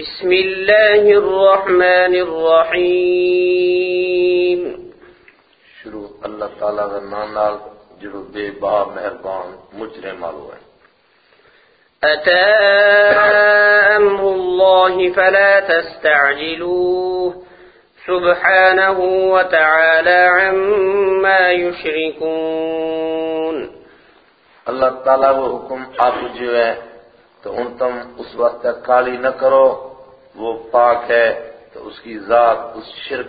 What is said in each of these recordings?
بسم الله الرحمن الرحيم شروع اللہ تعالیٰ کا نام نال جڑو بے بہا مہربان مجرے مالو ہے أتى أمر الله فلا تستعجلوه سبحانه وتعالى عما يشركون اللہ تعالیٰ وہ حکم آپ جو ہے تو ان تم اس وقت کالی نہ کرو۔ وہ پاک ہے تو اس کی ذات اس شرک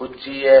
اچھی ہے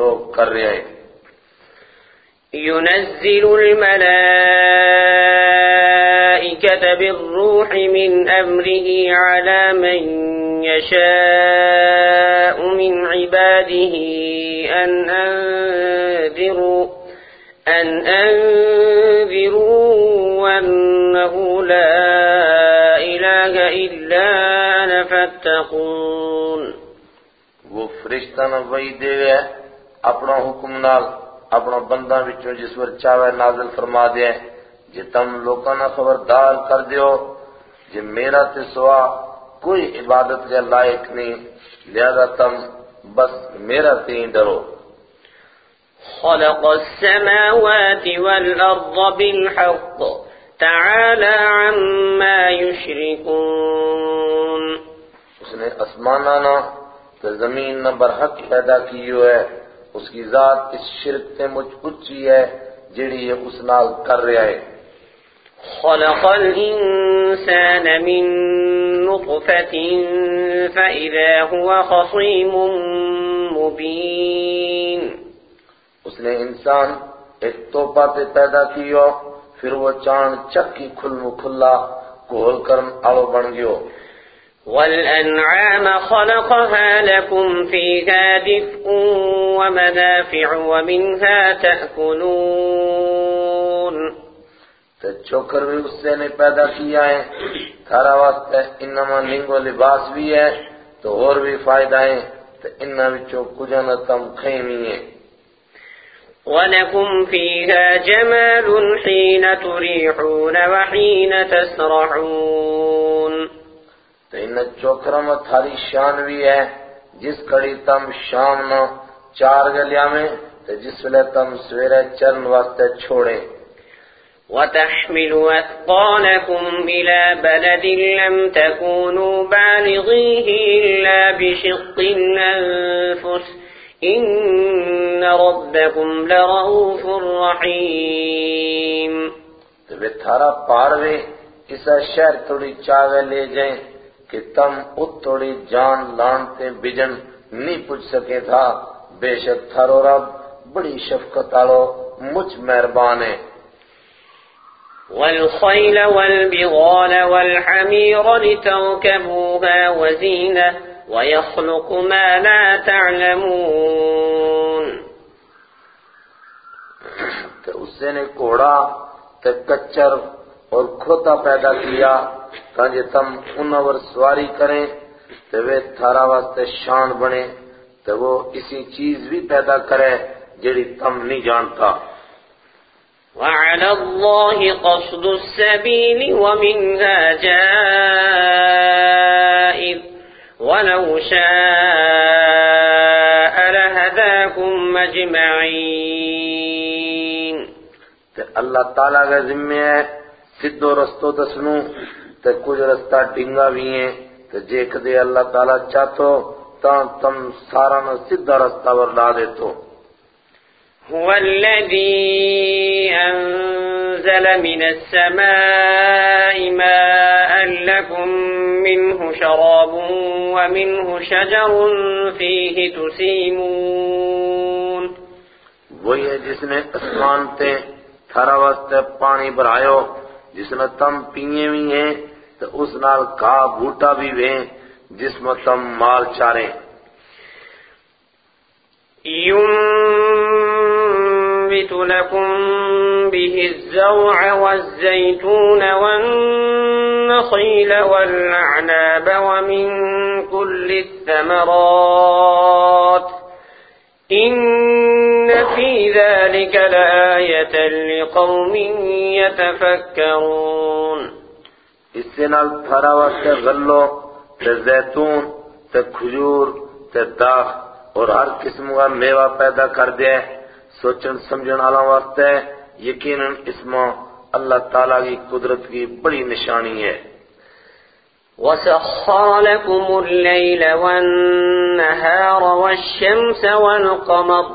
لوگ کر رہے ہیں۔ ينزل الملائكة بالروح من أمره على من يشاء من عباده أن أنذروا أن أنذروا وأنه لا إله إلا فاتقون وہ فرشتہ نہ وہی دے گئے اپنا حکم نال اپنا بندہ وچوں جس پر چاہے نازل فرما دے جے تم لوکاں نہ خبردار کر دیو جے میرا تے سوا کوئی عبادت کے لائق نہیں لہذا تم بس میرا تے ہی ڈرو۔ خلق السماوات والأرض بالحق تعالى عما يشركون۔ اس نے اسمانانا تو زمین نہ برحق پیدا کیو ہے۔ اس کی ذات اس شرک تے مجھ اچھی ہے جڑی یہ اس نال کر رہا ہے۔ خلق الإنسان من نطفة فإذا هو خصيم مبين۔ اس نے انسان ایک توپا تے پیدا کیو پھر وہ چاند چکی کھل مکھلا کھول کر آلو بن گیو والأنعام خلقها لكم فيها دفء ومنافع ومنها تأكلون. تے چوکر بھی اس سے نے پیدا کیا ہے تھارا واسطے انما ننگو لباس بھی ہے تو اور بھی فائدہ ہے تو انہا وچوں کجا نہ تم خیمی ہے ولكم فيها جمال حين تريحون وحين تسرحون. تو ان چوکروں میں تھاری شان بھی ہے جس کڑی تم شام نہ چار گلیا میں تو جس ویلے تم سویرے چرن واسطے چھوڑیں وتحمل أثقالكم إلى بلد لم تكونوا بالغيه إلا بشق الأنفس إن ربكم لرؤوف رحيم۔ تو وہ تھارا پاروے اسا شہر توڑی چاوے لے جائیں۔ کہ تم ات توڑی جان لانتے بجن نہیں پوچھ سکے تھا۔ بے شک تھارو رب بڑی شفقت آلو مجھ مہربان ہے۔ والخيل والبغال والحمير لتركبوها وزينة ويخلق ما لا تعلمون۔ تو اس نے کوڑا تے کچر اور کھوتا پیدا کیا۔ تاکہ تم ان پر سواری کریں تو وہ تھارا واسطے شان بنے تو وہ اسی چیز بھی پیدا کرے جڑی تم نہیں جانتا۔ وعلى الله قصد السبيل ومنها جائر ولو شاء لهداكم أجمعين۔ تے اللہ تعالیٰ کا ذمہ ہے سدھو رستو دسنو۔ تے کچھ رستہ ڈنگا بھی ہیں تے جیک دے اللہ تعالیٰ چاہتو تا تم سارا نہ سدھا رستہ ورلا دیتو۔ هو الذي أنزل من السماء ماء لكم منه شراب ومنه شجر فيه تسيمون۔ وہی ہے جس نے اسمان تے تھارا واسطے پانی بھرایو جس نے تم پیئے بھی ہیں ਤੇ ਉਸ ਨਾਲ ਕਾ ਬੂਟਾ ਵੀ ਵੇ ਜਿਸ ਮਤਮ ਮਾਲ ਚਾਰੇ ينبت لكم به الزوع والزيتون والنخيل والعناب ومن كل الثمرات إن في ذلك لآية لقوم يتفكرون اس سے نال تھارا واسطے غلو تے زیتون تے کھجور تے داغ اور ہر قسم کا میوہ پیدا کر دے۔ سوچن سمجھن والا واسطے یقیناً اس میں اللہ تعالیٰ کی قدرت کی بڑی نشانی ہے۔ وسخر لكم الليل والنهار والشمس والقمر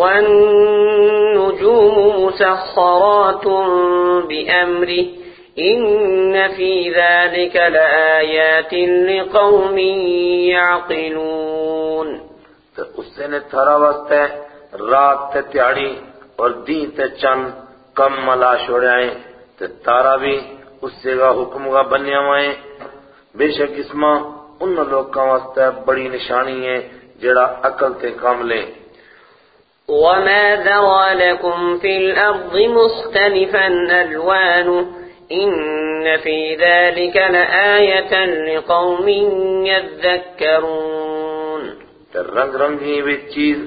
والنجوم مسخرات بأمره إن في ذلك لآيات لقوم يعقلون تو اس سے نے تھرا واسطے رات تے تیاڑی اور دین تے چند کم ملا شوڑے آئیں۔ تے تارا بھی اس سے کا حکم کا بنیا ہوئے بے شک اس میں ان لوگ کا واسطے بڑی نشانی ہے جڑا عقل تے کام لیں وما ذرى لكم في الأرض مختلفا ألوانه ان في ذلك لآية لقوم يذكرون رنگ رنگی بھی چیز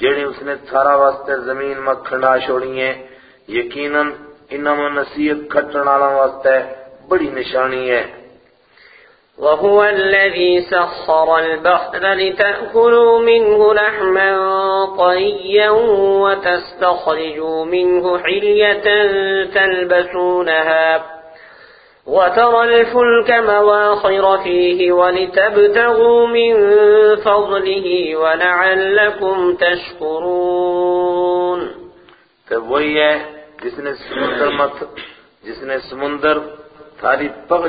جڑی اس نے تھارا واسطے زمین میں کھڑا چھوڑی ہیں، یقیناً انہوں نصیب کھٹن والا واسطے بڑی نشانی ہے۔ وهو الذي سخر البحر لتأكلوا منه لحما طريا وتستخرجوا منه حلية تلبسونها وترى الفلك مواخر فيه ولتبتغوا من فضله ولعلكم تشكرون. تو وہی ہے جس نے سمندر مت جس نے سمندر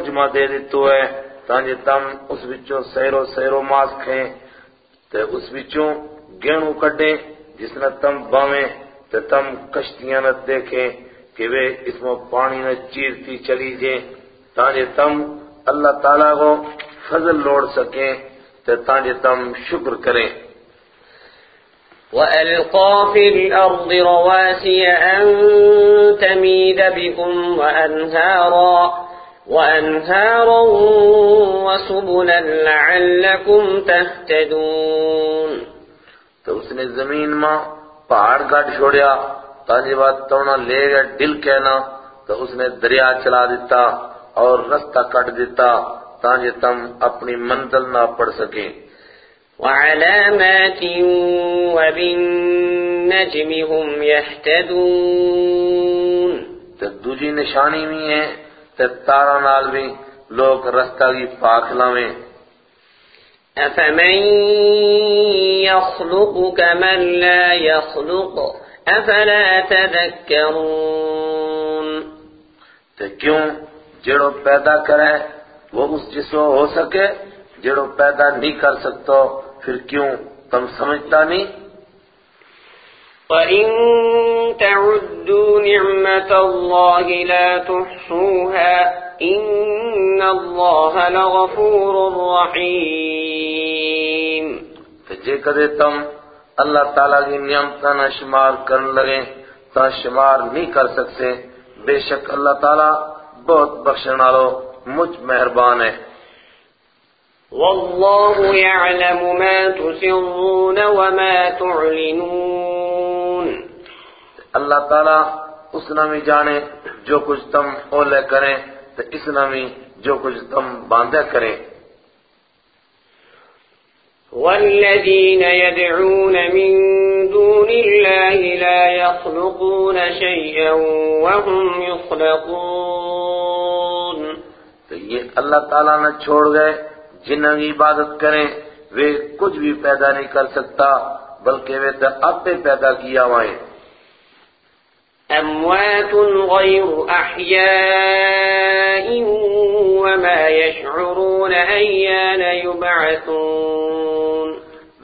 جمع دے دیتو ہے تانجے تم اس وچوں سیرو سیرو ماس کھیں تے اس وچوں گینو کڈیں جس نے تم باویں تے تم کشتیاں نہ دیکھیں کہ وہ اس میں پانی نہ چیرتی چلی جائیں تانجے تم اللہ تعالیٰ کو فضل لوڑ سکیں تے تانجے تم شکر کریں۔ وَأَلْقَى فِي الْأَرْضِ رَوَاسِيَ أَن تَمِيدَ بِكُمْ وَأَنْهَارًا وَأَنْهَارًا وَسُبُلًا لَعَلَّكُمْ تَهْتَدُونَ. تو اس نے زمین ماں پہاڑ گاڑ چھوڑیا تانجی بات تونا لے گیا دل کہنا تو اس نے دریا چلا دیتا اور رستہ کٹ دیتا تانجے تم اپنی منزل نہ پڑ سکیں وعلامات وبالنجم هم يهتدون. تو دوجی نشانی بھی ہے تے تارا نال بھی لوگ رستہ کی پاک لاویں۔ أفمن يخلق كمن لا يخلق تذكرون تے کیوں؟ جڑو پیدا کرے وہ اس جسو ہو سکے جڑو پیدا نہیں کر سکتا پھر کیوں؟ تم سمجھتا نہیں؟ وَإِن تَعُدُّوا نِعْمَةَ اللَّهِ لَا تُحْصُوهَا إِنَّ اللَّهَ لَغَفُورٌ رَحِيمٌ تو جے کدے تم اللہ تعالیٰ کی نعمتاں نہ شمار کرن لگے تا شمار نہیں کر سکتے بے شک اللہ تعالیٰ بہت بخشن والو مجھ مہربان ہے وَاللَّهُ يَعْلَمُ مَا تُسِرُّونَ وَمَا تُعْلِنُونَ اللہ تعالیٰ اس نامی جانے جو کچھ تم اولے کریں تو اس نامی جو کچھ تم باندھے کریں۔ والذين يدعون من دون الله لا يخلقون شيئا وهم يخلقون تو یہ اللہ تعالیٰ نے چھوڑ گئے جنہوں کی عبادت کریں وہ کچھ بھی پیدا نہیں کر سکتا بلکہ وہ تو آپ پیدا کیا ہوئے۔ أموات غير أحياء وما يشعرون أيان يبعثون.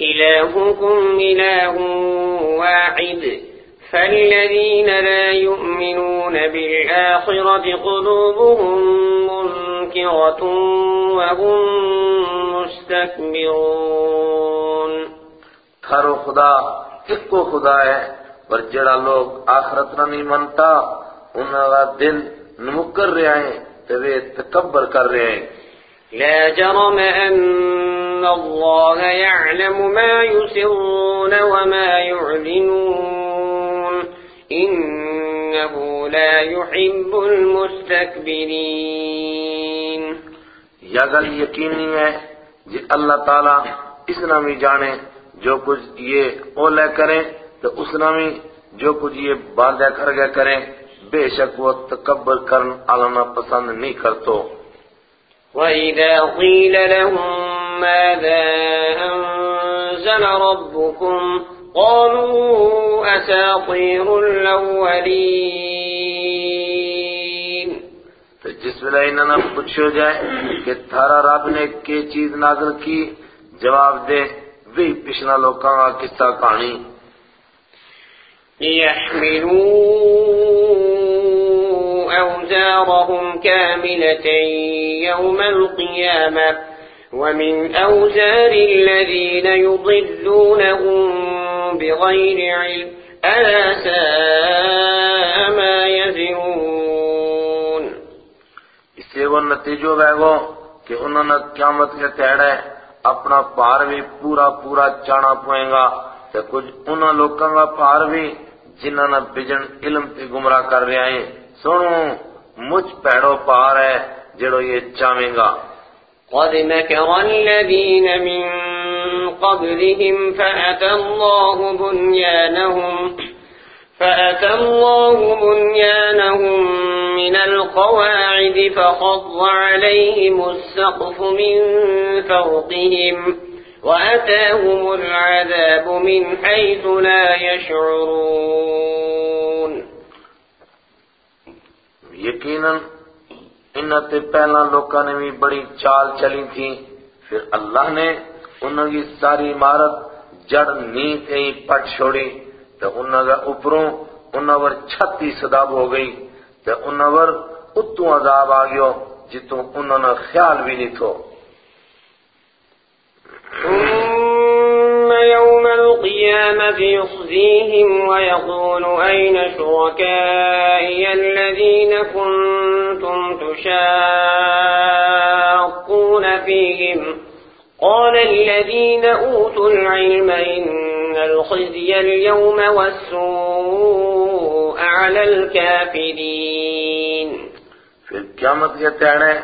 إلهكم إله واحد فالذين لا يؤمنون بالآخرة قلوبهم منكرة وهم مستكبرون. تھارو خدا ایک کو خدا ہے پر جڑا لوگ آخرت نہ نہیں منتا انہوں کا دل نمکر رہے ہیں تو وہ تکبر کر رہے ہیں۔ لا جرم أن الله يعلم ما يسرون وما يعلنون. إنه لا يحب المستكبرين. یا گل یقینی ہے جی اللہ تعالیٰ اس نامی جانے جو کچھ یہ اولے کریں تو اس نامی جو کچھ یہ باندھے کر گئے کریں بے شک وہ تکبر کرن علامہ پسند نہیں کرتو۔ وَإِذَا قِيلَ لَهُم مَاذَا أَنزَلَ رَبُّكُمْ قَالُوا أَسَاطِيرُ الْأَوَّلِينَ. تو جس ویلے انہوں نے جائے کہ تھارا رب نے کی چیز نازل کی؟ جواب دے وہی پچھلا لوکاں کا قصہ کہانی۔ ليحملوا أوزارهم كاملة يوم القيامة ومن أوزار الذين يضلونهم بغير علم ألا ساء ما يزرون. اس سے وہ نتیجو بے گو کہ انہوں نے قیامت کے تیڑے اپنا پار بھی پورا پورا چانا پوئیں گا تے کچھ انہوں لوکاں کا پار بھی جنہوں نے بجن علم تے گمراہ کر رہے ہیں۔ سنو مجھ پیڑو پار ہے جڑو یہ چاہیں گا۔ قد مكر الذين من قبلهم فأتى الله بنيانهم فأتى الله بنيانهم من القواعد فخض عليهم السقف من فوقهم وأتاهم العذاب من حيث لا يشعرون. یقیناً انہوں تے پہلا لوکاں نے بھی بڑی چال چلی تھی پھر اللہ نے انہوں کی ساری عمارت جڑ نیت ہی پٹ چھوڑی تو انہوں کا اوپروں انہوں پر چھتی صداب ہو گئی تو انہوں پر اتوں عذاب آ گیا جتوں انہوں نے خیال بھی نہیں تھو۔ ثم يوم القيامة يخزيهم ويقول أين شركائي الذين كنتم تشاقون فيهم؟ قال الذين أوتوا العلم إن الخزي اليوم والسوء على الكافرين. پھر قیامت کے تیڑے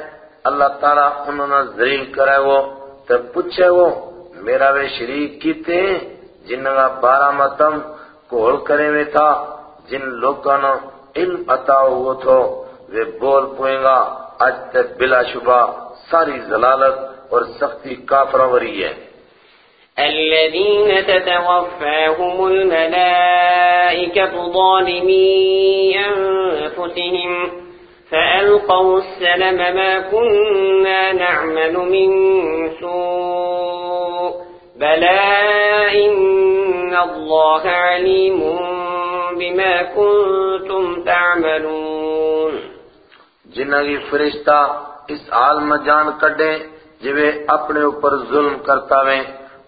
اللہ تعالیٰ انہوں نے ذریع کرے وہ تب پوچھے وہ، میرا وہ شریک کیتے ہیں جنہوں کا بارہ متم کول کرے میں تھا، جن لوگوں نے علم عطا ہوا تھو وہ بول پوئیں گا، آج تک بلا شبہ ساری ضلالت اور سختی کافروری ہے الذين تتوفاهم الملائكة ظالمي أنفسهم فألقوا السلم ما كنا نعمل من سوء بلى إن الله عليم بما كنتم تعملون. جنہ کی فرشتہ اس عالم جان کڈے جوے اپنے اوپر ظلم کرتا ویں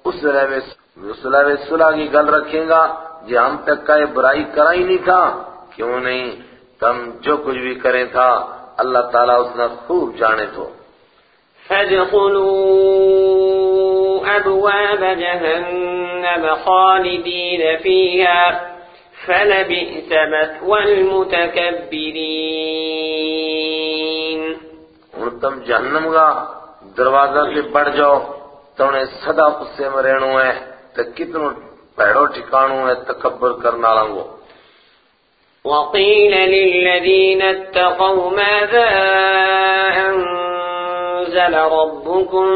اس رہے سلح صلح کی گل رکھیں گا جی ہم تک کا یہ برائی کرا ہی نہیں تھا۔ کیوں نہیں؟ تم جو کچھ بھی کریں تھا اللہ تعالیٰ اس نے خوب جانے تو۔ فادخلوا أبواب جهنم خالدين فيها فلبئس مثوى المتكبرين ہن تم جہنم کا دروازہ سے بڑھ جاؤ تو انہیں سدا غصے میں رہنو ہے تو کتنو پیڑو ٹھکانو ہے تکبر کرنا لنگو وقيل للذين اتقوا ماذا أنزل ربكم؟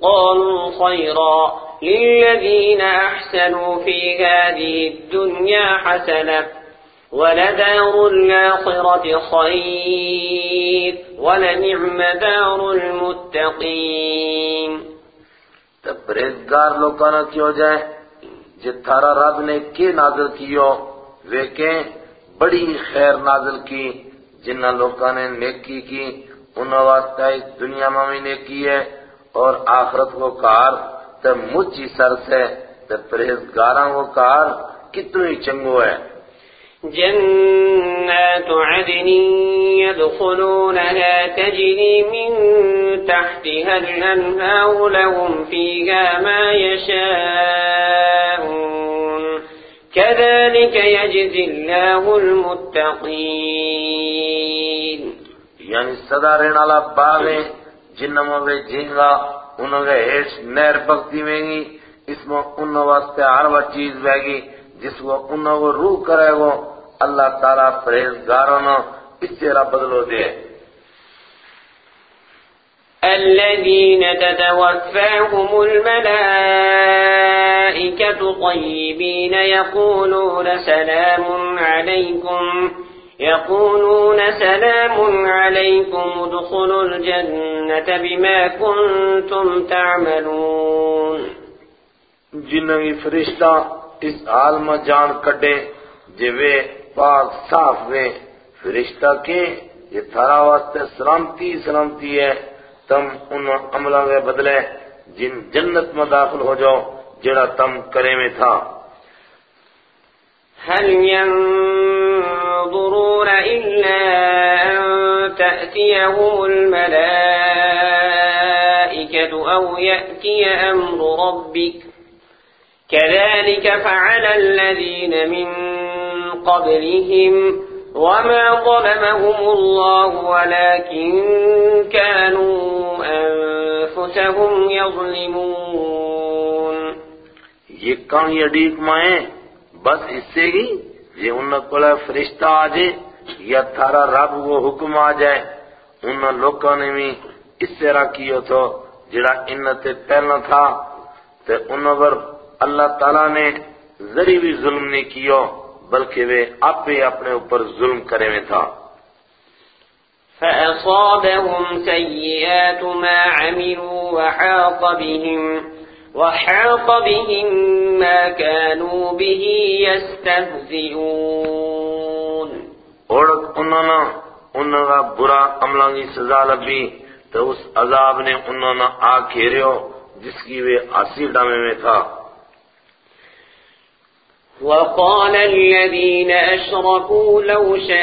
قالوا خيرا۔ للذين أحسنوا في هذه الدنيا حسنة ولدار الآخرة خير ولنعم دار المتقين تو پریزگار کیوں جائے جی تھارا رب نے کی نازل کیو؟ وہ کہ بڑی خیر نازل کی جنہ لوگوں نے نیکی کی انہوں واسطہ اس دنیا میں بھی نیکی ہے، اور آخرت کو کار تو مجھ ہی سر سے تو کو کار، کتنی چنگو ہے۔ جنات عدن يدخلونها تجري من تحتها الأنهار لهم فيها ما يشاءون. كذلك يجزي الله المتقين. یعنی سدا رہنے والا باغ ہے جن میں جھینگا انہوں کے ہیٹ نہر بکتی میں گی اس میں انہوں واسطے ہر وہ چیز بہ گی۔ جس کو انہوں کو روح کرے گو اللہ تعالیٰ پرہیزگاروں نے اس سے رب بدلو دے. الذين تتوفاهم الملائكة طيبين يقولون سلام عليكم. يقولون سلام عليكم. ادخلوا الجنة بما كنتم تعملون. کی فرشتہ اس حال میں جان کڈے جوے پاک صاف وے فرشتہ کے یہ تھارا واسطے سلامتی سلامتی ہے۔ تم ان عملوں کے بدلے، جن جنت میں داخل ہو جاؤ، جڑا تم کرے میں تھا۔ هل ينظرون إلا أن تأتيهم الملائكة أو يأتي أمر ربك؟ كذلك فعل الذين من قبلهم وما ظلمهم الله ولكن كانوا أنفسهم يظلمون. یہ کہاں یہ ڈیک مائیں؟ بس اس سے گی یہ انہوں کو فرشتہ آ جائے یا تھارا رب وہ حکم آ جائے۔ انہوں لوگوں نے بھی اس طرح کیو تو جڑا انہوں تے پہلنا تھا تے انہوں پر اللہ تعالیٰ نے ذری بھی ظلم نہیں کیو بلکہ وہ آپ بھی اپنے اوپر ظلم کرے میں تھا۔ فأصابهم سيئات ما عملوا وحاق بهم وحاق بهم ما كانوا به يستهزئون۔ اور انہوں نے انہوں کا برا عملوں کی سزا لبی تو اس عذاب نے انہوں نے آ گھیریو جس کی وہ آسی ڈامے میں تھا۔ وقال الذين أشركوا لو شاء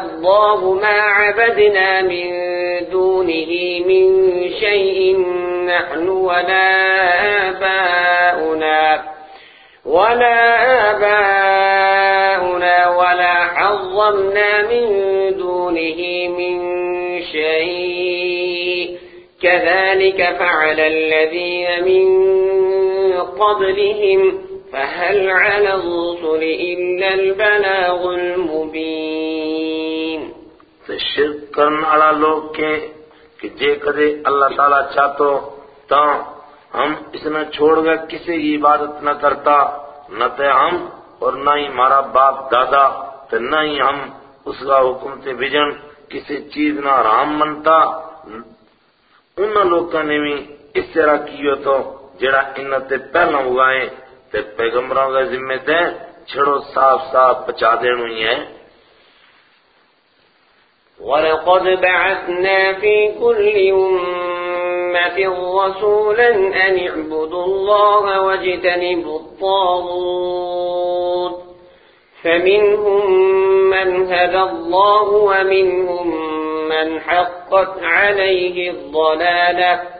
الله ما عبدنا من دونه من شيء نحن ولا آباؤنا ولا آباؤنا ولا حظمنا من دونه من شيء. كذلك فعل الذين من قبلهم. فهل على الرسل إلا البلاغ المبين؟ تو شرک کرن والا لوگ کے کہ جے کدے اللہ تعالیٰ چاہتو تا ہم اس نے چھوڑ گئے کسی کی عبادت نہ کرتا، نہ تے ہم اور نہ ہی ہمارا باپ، دادا تو نہ ہی ہم اس کا حکم سے بجن کسی چیز نہ حرام منتا۔ ان لوگوں نے بھی اس طرح کیو تو جڑا ان تے پہلا اگائیں تے پیغمبروں کا ذمہ تے چھڑو صاف صاف پچا دینو ہی ہے ولقد بعثنا في كل أمة رسولا أن اعبدوا الله واجتنبوا الطاغوت فمنهم من هدى الله ومنهم من حقت عليه الضلالة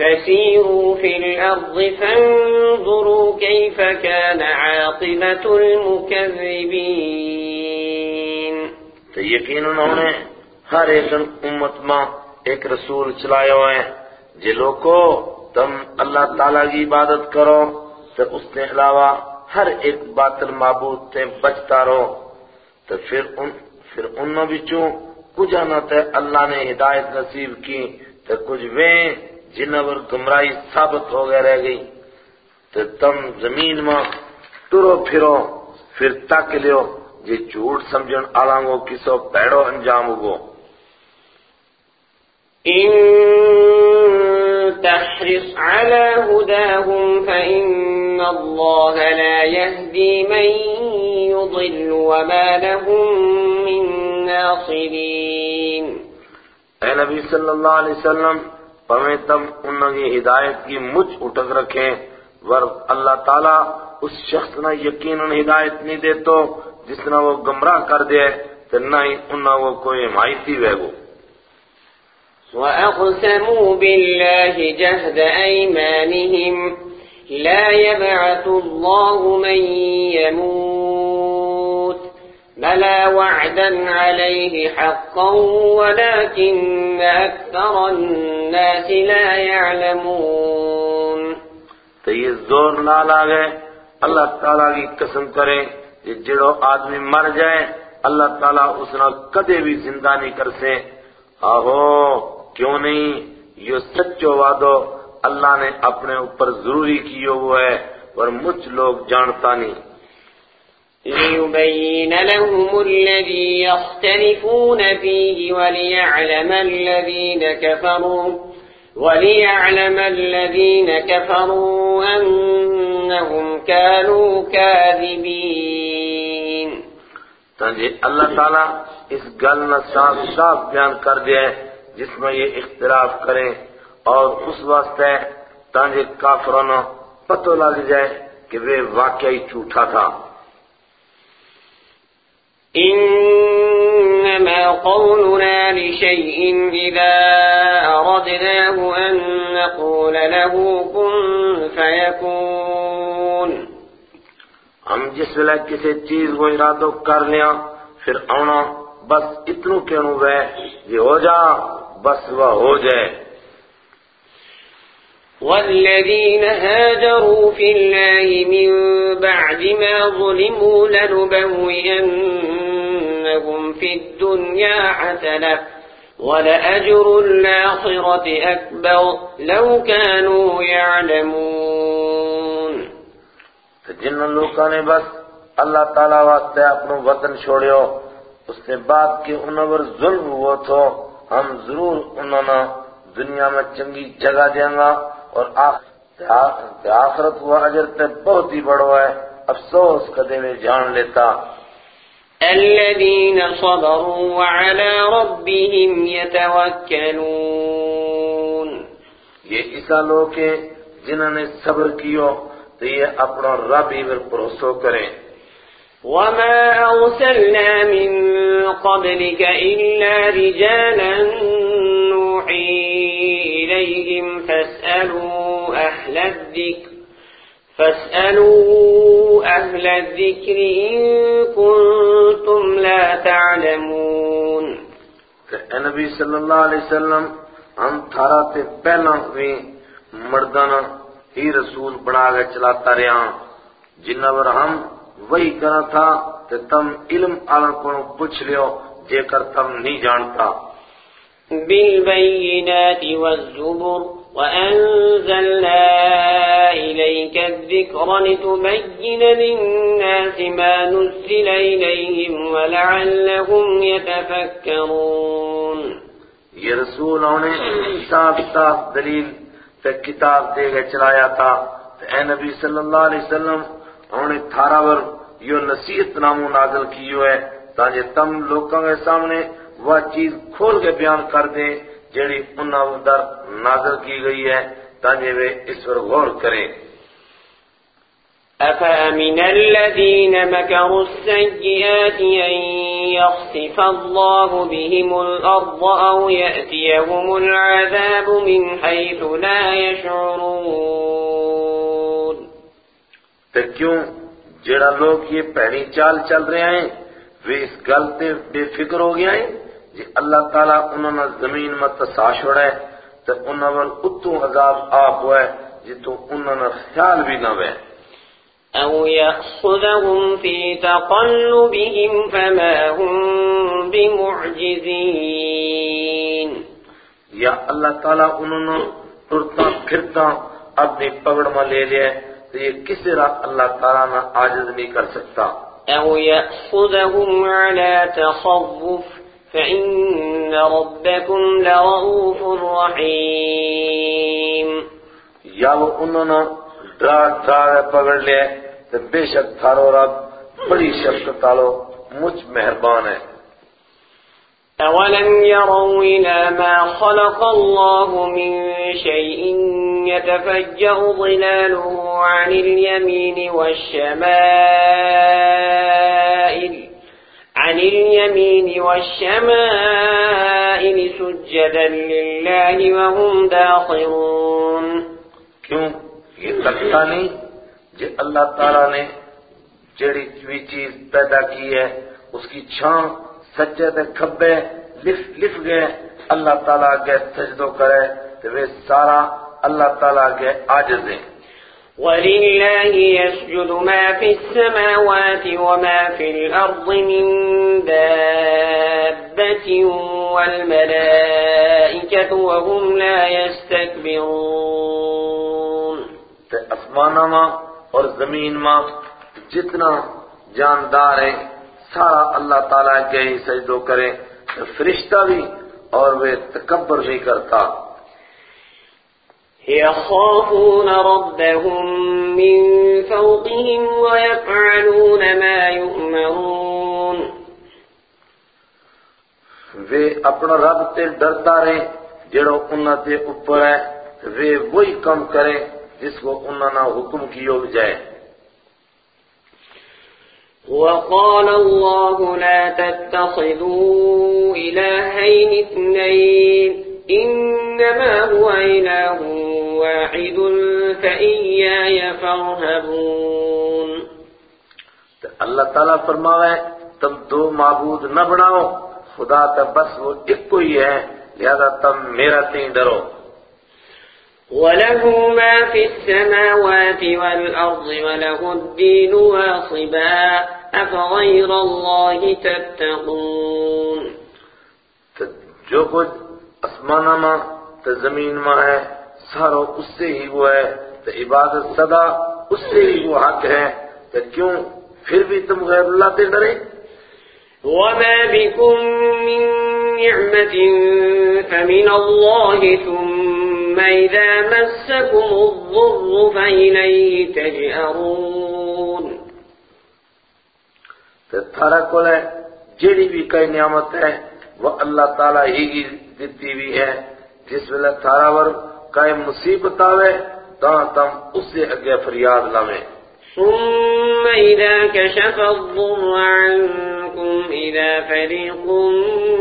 فسيروا في الأرض فانظروا كيف كان عاقبة المكذبين. تو یقین انہوں نے ہر ایک امت میں ایک رسول چلائے ہوئے ہیں۔ جی لوگو تم اللہ تعالیٰ کی عبادت کرو، تو اس کے علاوہ ہر ایک باطل معبود سے بچتا رہو۔ تو پھر ان پھر انہوں بچوں کچھ نہ تے اللہ نے ہدایت نصیب کی، تو کچھ وہ جنہوں پر گمراہی ثابت ہو گئے رہ گئی تو تم زمین میں ٹرو پھرو پھر تک لیو جی جھوٹ سمجھن آلانگو کسو پیڑو انجام ہوگو إن تحرص على هداهم فإن الله لا يهدي من يضل وما لهم من ناصرين۔ اے نبی صلی اللہ علیہ وسلم پمیں تم انہوں کی ہدایت کی مجھ اٹک رکھیں۔ ور اللہ تعالیٰ اس شخص نہ یقیناً ہدایت نہیں دے تو جس نہ وہ گمراہ کر دے تو نہ ہی انہا وہ کوئی حمایتی وے وہ وَأَقْسَمُوا بِاللَّهِ جَهْدَ أَيْمَانِهِمْ لَا يَبْعَثُ اللَّهُ مَن يَمُوتُ بَلَى وَعْدًا عَلَيْهِ حَقًّا وَلَكِنَّ أَكْثَرَ النَّاسِ لَا يَعْلَمُونَ. تو یہ زور نہ لاگے، اللہ تعالیٰ کی قسم کرے کہ جڑو آدمی مر جائے، اللہ تعالیٰ اس نے کدے بھی زندہ نہیں کر سے آہو، کیوں نہیں؟ یہ سچو وعدو اللہ نے اپنے اوپر ضروری کیو وہ ہے اور مجھ لوگ جانتا نہیں۔ ليبين لهم الذي يختلفون فيه وليعلم الذين كفروا وليعلم الذين كفروا أنهم كانوا كاذبين تانجے، اللہ تعالیٰ اس گل نہ صاف صاف بیان کر دیا ہے، جس میں یہ اختلاف کریں اور اس واسطے تانجے کافرانہ پتہ لگ جائے کہ وہ واقعی جھوٹا تھا۔ إنما قولنا لشيء إذا أردناه أن نقول له كن فيكون. ہم جس ویلے کسی چیز کو ارادو کر لیا پھر آنا، بس اتنو کہنو وے یہ ہو جا، بس وہ ہو جائے۔ والذين هاجروا في الله من بعد ما ظلموا لنبوئنهم في الدنيا حسنة ولأجر الآخرة أكبر لو كانوا يعلمون. جن لوگوں نے بس اللہ تعالیٰ واسطے اپنا وطن چھوڑیو اس نے بعد کہ انہوں پر ظلم ہوا تو ہم ضرور انہوں نے دنیا میں چنگی جگہ دیں گا۔ اور آخرت ہوا اجر تے بہت ہی بڑو ہے۔ افسوس کدے میں جان لیتا۔ الذين صبروا وعلى ربهم يتوكلون۔ یہ ایسا لوگ ہیں جنہوں نے صبر کیو تو یہ اپنا رب ہی پر بھروسو کریں۔ وما أرسلنا من قبلك إلا رجالا نوحي إليهم فاسألوا أهل الذكر فاسألوا أهل الذكر إن كنتم لا تعلمون کہ نبی صلی اللہ علیہ وسلم، ہم تھارا تے پہلا بھی مردانہ ہی رسول بنا کے چلاتا رہا ہاں۔ جنہ پر ہم وہی کرنا تھا کہ تم علم آلن کو پوچھ لیو، جے کر تم نہیں جانتا۔ بالبينات والزبر وأنزلنا إليك الذكر لتبين للناس ما نزل إليهم ولعلهم يتفكرون. یہ رسول انہیں صاف صاف دلیل تے کتاب دے کے چلایا تھا اے نبی صلی اللہ علیہ وسلم انہیں تھارا ور یہ نصیحت نامو نازل کیو ہے تاکہ تم لوگوں کے سامنے وہ چیز کھول کے بیان کر دیں جڑی انہوں در نازل کی گئی ہے تاکہ وہ اس پر غور کریں۔ أفأمن الذين مكروا السيئات أن يخسف الله بهم الأرض أو يأتيهم العذاب من حيث لا يشعرون۔ تو کیوں؟ جڑا لوگ یہ پہلی چال چل رہے ہیں وہ اس گل تے بے فکر ہو گیا ہیں؟ جی اللہ تعالیٰ انہوں نے زمین میں تسا چھوڑے تو انہوں نے اتو عذاب آپ ہوئے جی تو انہوں نے خیال بھی نہ ہوئے۔ أو يأخذهم في تقلبهم فما هم بمعجزين۔ یا اللہ تعالیٰ انہوں نے ٹرتا پھرتا اپنی پگڑ میں لے لیا تو یہ کس طرح اللہ تعالیٰ نہ عاجز نہیں کر سکتا۔ أو يأخذهم على تخوف فإن ربكم لرؤوف رحيم. یا وہ انہوں نے ڈرا ڈرا پکڑ لیا تو بے شک تھارو رب بڑی شفقت آلو مجھ مہربان ہے۔ أولم يروا إلى ما خلق الله من شيء يتفجأ ظلاله عن اليمين والشمائل عن اليمين والشمائل سجدا لله وهم داخرون. کیوں؟ یہ لگتا نہیں جو اللہ تعالیٰ نے جڑی بھی چیز پیدا کی ہے، اس کی چھان سچے تے کھبے، لف لف گئے، اللہ تعالیٰ کے سجدو کرے، تو وہ سارا اللہ تعالیٰ کے عاجز ہیں۔ ولله يسجد ما في السماوات وما في الأرض من دابة والملائكة وهم لا يستكبرون. تے اسمانہ ماں اور زمین ماں جتنا جاندار ہے سارا اللہ تعالیٰ کے ہی سجدو کرے فرشتہ بھی اور وہ تکبر نہیں کرتا۔ يخافون ربهم من فوقهم ويفعلون ما يؤمرون. وہ اپنا رب تے ڈرتا رہے جڑو انہاں تے اوپر ہے وہ وہی کم کرے جس کو انہاں نے حکم کیو جائے وقال الله لا تتخذوا إلهين اثنين. إنما هو إله واحد فإياي فارهبون. اللہ تعالیٰ فرماوے تم دو معبود نہ بناؤ خدا تو بس وہ ایک کوئی ہے لہذا تم میرا تین ڈرو۔ وله ما في السماوات والأرض وله الدين واصبا أفغير الله تتقون. جو کچھ اسمانہ ماں تو زمین ماں ہے سارو اس سے ہی وہ ہے۔ تو عبادت صدا اس سے ہی وہ حق ہے۔ تو کیوں پھر بھی تم غیر اللہ سے ڈرے؟ وما بكم من نعمة فمن الله ثم إذا مسكم الضر فإليه تجأرون۔ تو تھارا کول ہے جیڑی بھی کئی نعمت ہے وہ اللہ تعالیٰ ہی دیتی بھی ہے جس ویلے تھارا ور کئی مصیبت آوے تو تم اس سے اگے فریاد لویں ثم إذا كشف الضر عنكم إذا فريق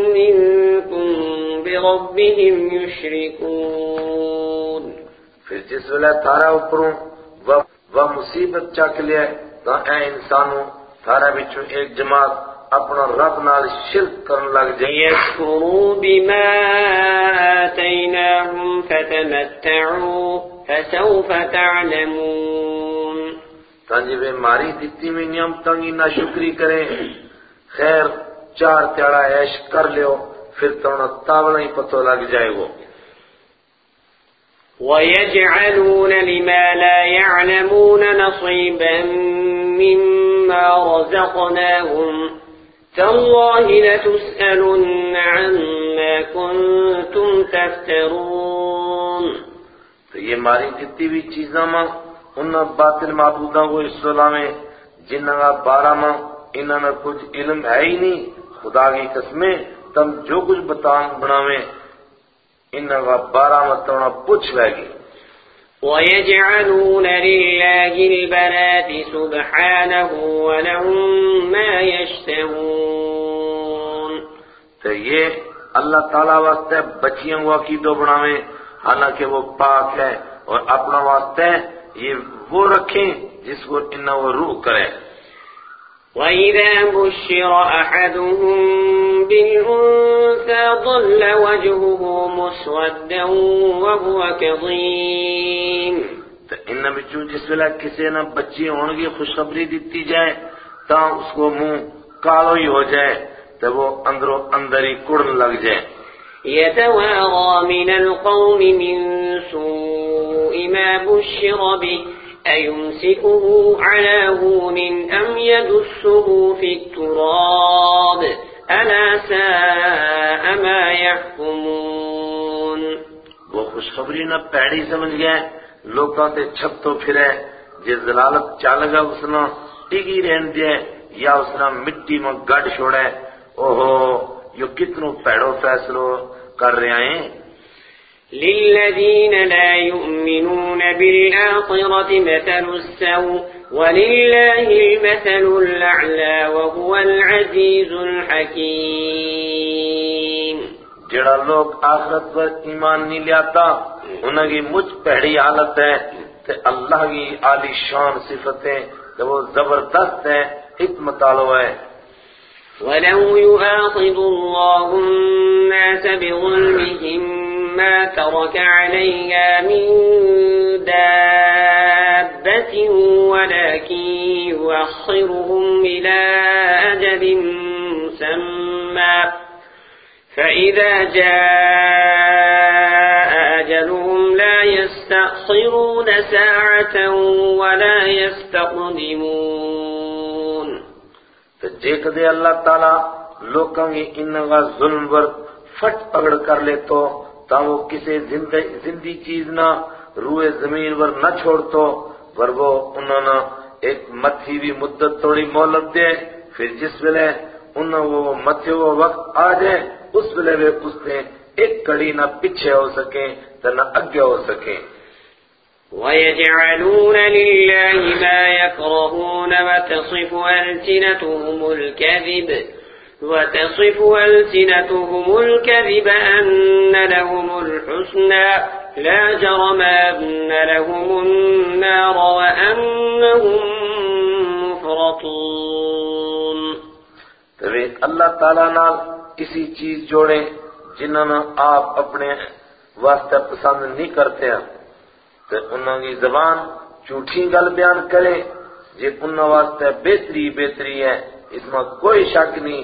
منكم بربهم يشركون۔ پھر جس ویلے تھارا اوپروں وہ مصیبت چک لیا تو اے انسانوں تھارا بچوں ایک جماعت اپنا رب نال شرک کرن لگ جائیں ليكفروا بما آتيناهم فتمتعوا فسوف تعلمون تانجی وہ ماری دیتی میں نعمتوں کی نہ شکری کریں خیر چار تیڑا عیش کر لیو پھر تو انہوں تاولا ہی پتہ لگ جائے گو ويجعلون لما لا يعلمون نصيبا مما رزقناهم تالله لتسألن عما كنتم تفترون. تو یہ ماری جتنی بھی چیزاں ماں، انہاں باطل معبوداں کو اس صلاح میں، جنہاں کا بارہ ماں، انہاں میں کچھ علم ہے ہی نہیں۔ خدا کی قسمیں، تم جو کچھ بتان بناویں، انہاں کا بارہ ماں تو پوچھ لے گی۔ ويجعلون لله البنات سبحانه ولهم ما يشتهون تو یہ اللہ تعالیٰ واسطے بچیوں کو عقیدوں بناویں، حالانکہ وہ پاک ہے اور اپنا واسطے یہ وہ رکھیں جس کو انہوں وہ روح کرے۔ وإذا بشر أحدهم بالأنثى ظل وجهه مسودا وهو كظيم تو ان بچوں جس ویلے کسی نہ بچی ہون کی خوشخبری دیتی جائے تا اس کو منہ کالو ہی ہو جائے تو وہ اندروں اندر ہی کڑن لگ جائے۔ يتوارى من القوم من سوء ما بشر به أيمسكه على هون أم يدسه في التراب ألا ساء ما يحكمون وہ خوشخبری نہ پیڑی سمجھ گئے لوکاں تے چھپ تو پھرے، جے ضلالت چل گا اس نہ ٹگی رہن دے یا اس نہ مٹی میں گڈ چھوڑے، اوہو یہ کتنوں پیڑوں فیصلوں کر رہے ہیں؟ للذين لا يؤمنون بالآخرة مثل السوء ولله المثل الأعلى وهو العزيز الحكيم. جڑا لوگ آخرت پر ایمان نہیں لیاتا انہوں کی مجھ پہڑی حالت ہے تے اللہ کی عالی شان صفتیں تے وہ زبردست ہیں حکمت آلو ہے۔ ولو يؤاخذ الله الناس بظلمهم ما ترك عليها من دابة ولكن يؤخرهم إلى أجل مسمى. فإذا جاء أجلهم لا يستأخرون ساعة ولا يستقدمون. تو جے کدے اللہ تعالیٰ لوکاں کی انگا ظلم ور فٹ پکڑ کر لے تو تا وہ کسے زندی چیز نہ روئے زمین ور نہ چھوڑ تو ور وہ انہوں نے ایک متھی بھی مدت توڑی مولت دے، پھر جس ویلے انہوں وہ متھی وہ وقت آ جائے، اس ویلے وہ اس نے ایک کڑی نہ پیچھے ہو سکیں تو نہ اگے ہو سکیں ويجعلون لله ما يكرهون وتصف ألسنتهم الكذب وتصف ألسنتهم الكذب أن لهم الحسنى لا جرم أن لهم النار وأنهم مفرطون. تو اللہ تعالیٰ نال کسی چیز جوڑیں جنہوں آپ اپنے واسطے پسند نہیں کرتے ہیں تو انہوں کی زبان جھوٹھی گل بیان کرے جی انہوں واسطے بہتری بہتری ہے، اس میں کوئی شک نہیں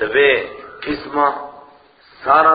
وہ قسمہ سارا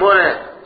مرے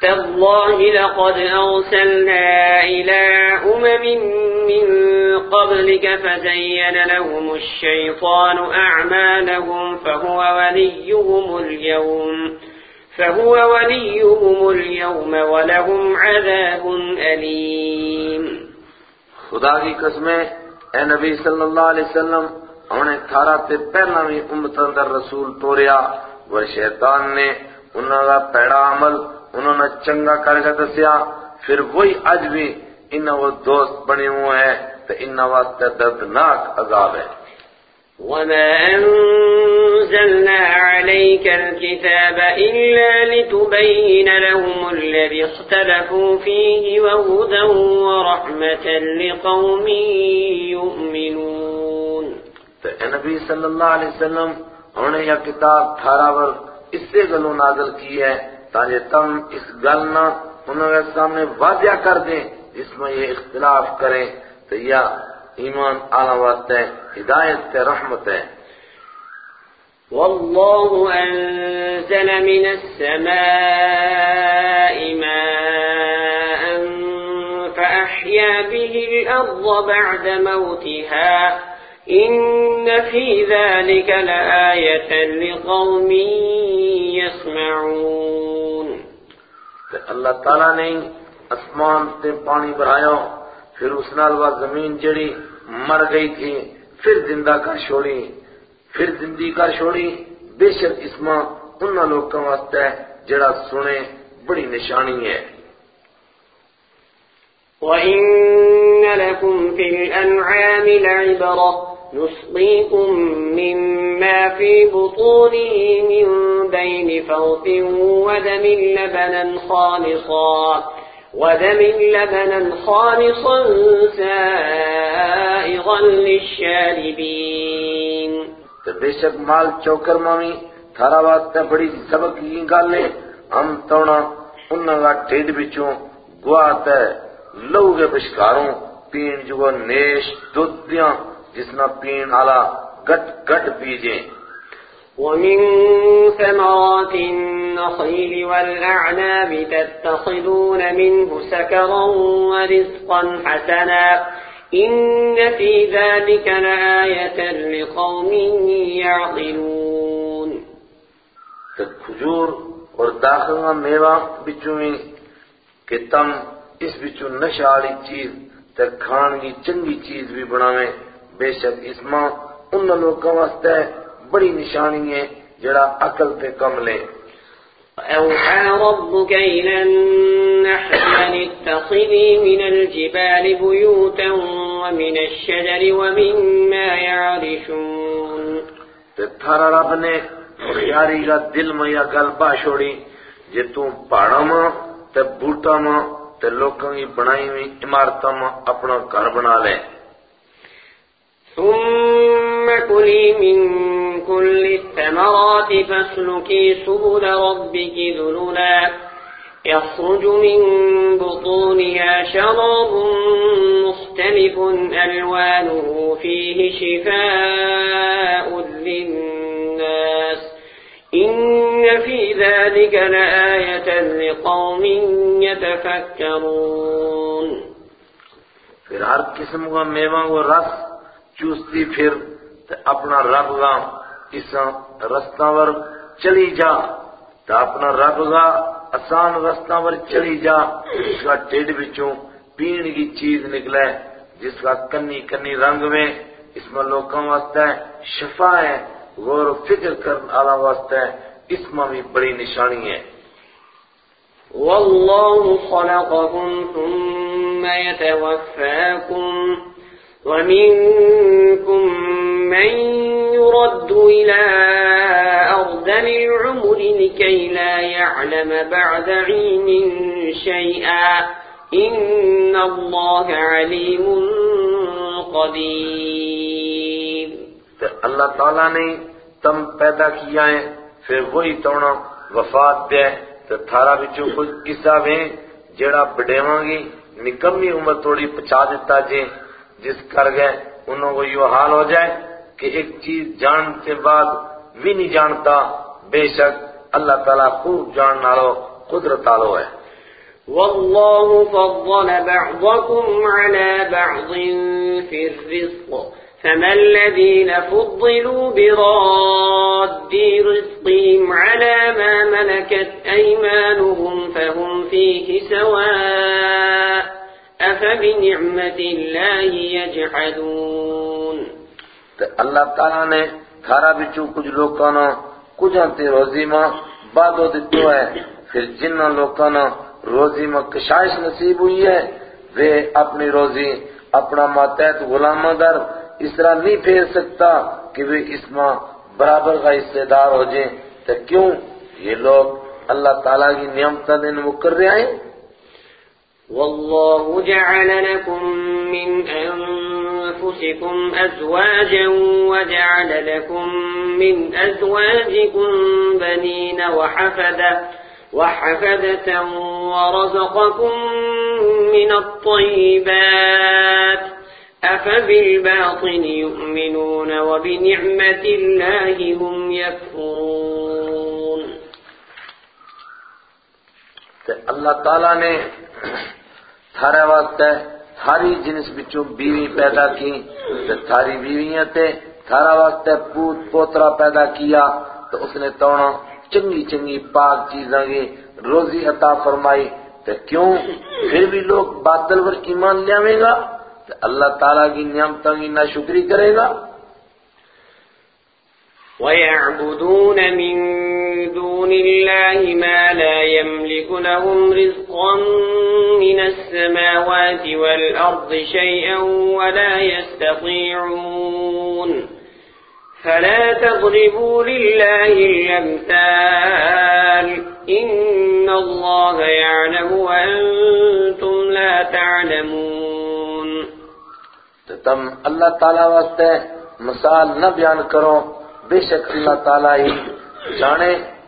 تالله لقد أرسلنا إلى أمم من قبلك فزين لهم الشيطان أعمالهم فهو وليهم اليوم فهو وليهم اليوم ولهم عذاب أليم۔ خدا کی قسمیں، اے نبی صلی اللہ علیہ وسلم انہیں تھارا تے پہلا بھی امت اندر رسول توریا وہ شیطان نے انہوں کا پیڑا عمل انہوں نے چنگا کر کے دسیا۔ پھر وہی اج بھی انہوں وہ دوست بنے ہوئے ہیں تو انہوں واسطے دردناک عذاب ہے۔ وما أنزلنا عليك الكتاب إلا لتبين لهم الذي اختلفوا فيه وهدى ورحمة لقوم يؤمنون تو اے نبی صلی اللہ علیہ وسلم، انہوں نے یہ کتاب تھاراور اس سے گلوں نازل کی ہے تاکہ تم اس گل نہ انہوں کے سامنے واضح کر دیں جس میں یہ اختلاف کریں۔ تو یہ ایمان آلہ واسطے ہدایت تے رحمت ہے والله أنزل من السماء ماء فأحيا به الأرض بعد موتها. إن في ذلك لآية لقوم يسمعون. اللہ تعالیٰ نے آسمان تے پانی بھرایا پھر اس نال وہ زمین جڑی مر گئی تھی، پھر زندہ کر چھوڑی، پھر زندگی کر چھوڑی۔ بے شک اس میں ان لوگوں واسطے جڑا سنے بڑی نشانی ہے۔ وَإِنَّ لَكُمْ فِي الْأَنْعَامِ لَعِبْرَةً نسقيكم مما في بطونه من بين فوق ودم لبنا خالصا ودم لبنا خالصا سائغا للشاربين تو بے شک مال چوکر مامی، تھارا واسطے بڑی سبق کی گل ہے ہم تونا انہاں کا ٹھیڈ بچوں گوات ہے لو کے بشکاروں پین جو نیش دودھ دیاں جسنا پین آلا گٹ گٹ پیجیں۔ ومن ثمرات النخيل والأعناب تتخذون منه سكرا ورزقا حسنا. إن في ذلك لآية لقوم يعقلون. تو کھجور اور داخل کا میوہ بچوں میں کہ تم اس بچوں نشاری چیز تے کھان کی چنگی چیز بھی بناویں۔ بے شک اس ماں ان لوگوں واسطے بڑی نشانی ہے جڑا عقل پہ کم لے۔ أوحى ربك إلى النحل أن اتخذي من الجبال بيوتا ومن الشجر ومما يعرشون۔ تھارا رب نے خیاری کا دل میں یا گل با چھوڑی جے تو پہاڑا ماں تے بوٹا ماں تے لوکاں کی بنائی ہوئی عمارتاں ماں اپنا گھر بنا لے۔ ثم كلي من كل الثمرات فاسلكي سبل ربك ذللا يخرج من بطونها شراب مختلف ألوانه فيه شفاء للناس إن في ذلك لآية لقوم يتفكرون پھر ہر قسم کا میوہ وہ رس چوستی پھر تے اپنا رب گا اس رستہ ور چلی جا تے اپنا رب گا آسان رستہ ور چلی جا اس کا ٹیڈ بچوں پین کی چیز نکلے جس کا کنی کنی رنگ میں اس میں لوگوں واسطے شفا ہے غور و فکر کرنے والا واسطے اس میں بھی بڑی نشانی ہے والله خلقكم ثم يتوفاكم ومنكم من يرد إلى أرذل العمر لكي لا يعلم بعد علم شيئا إن الله عليم قدير اللہ تعالیٰ نے تم پیدا کیا ہے پھر وہی تونا وفات دے تے تھارا بچوں کچھ قصہ میں جیڑا بڑیواں گی، نکمی عمر توڑی پچا دیتا جے۔ جس کر گئے، انہوں کو یہ حال ہو جائے کہ ایک چیز جان سے بعد بھی نہیں جانتا، بے شک اللہ تعالیٰ خوب جاننا لو قدرت آلو ہے۔ والله فضل بعضكم على بعض في الرزق فما الذين فضلوا براد رزقهم على ما ملكت أيمانهم فهم فيه سواء أفبنعمة الله يجحدون اللہ تعالیٰ نے تھارا بچوں کچھ لوگوں کچھ انتے روزی ماں بادو دیتو ہے۔ پھر جنہ لوگوں روزی میں کشائش نصیب ہوئی ہے وہ اپنی روزی اپنا ماتحت غلام در اس طرح نہیں پھیر سکتا کہ وہ اس ماں برابر کا حصے دار ہو جائیں۔ تو کیوں؟ یہ لوگ اللہ تعالیٰ کی نعمت دن وہ کر رہے ہیں۔ والله جعل لكم من أنفسكم أزواجا وجعل لكم من أزواجكم بنين وحفدة وحفدة ورزقكم من الطيبات أفبالباطل يؤمنون وبنعمة الله هم يكفرون تے اللہ تعالیٰ نے تھارے واسطے تھاری جنس بچوں بیوی پیدا کی تے تھاری بیویاں تے تھارا واسطے پوت پوترا پیدا کیا تو اس نے تونا چنگی چنگی پاک چیزاں کی روزی عطا فرمائی تے کیوں پھر بھی لوگ باطل پر ایمان لے گا تے اللہ تعالیٰ کی نعمتوں کی ناشکری کرے گا ويعبدون من دون الله ما لا يملك لهم رزقا من السماوات والأرض شيئا ولا يستطيعون. فلا تضربوا لله الأمثال. إن الله يعلم وأنتم لا تعلمون. تو تم اللہ تعالیٰ واسطے مثال نہ بیان کرو. اللہ تعالیٰ ہی جانے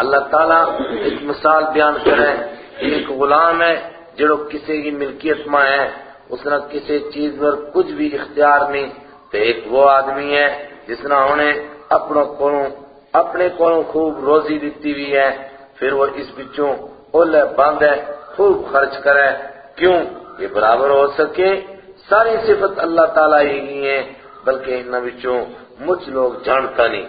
اللہ تعالیٰ ایک مثال بیان کرے ایک غلام ہے جڑو کسی کی ملکیت میں ہے، اس نے کسی چیز پر کچھ بھی اختیار نہیں۔ تو ایک وہ آدمی ہے جس نے انہیں اپنوں کولوں، اپنے کولوں خوب روزی دیتی ہوئی ہے۔ پھر وہ اس بچوں اولے بند ہے خوب خرچ کرے۔ کیوں؟ یہ برابر ہو سکے۔ ساری صفت اللہ تعالیٰ ہی ہے بلکہ ان بچوں مجھ لوگ جانتا نہیں۔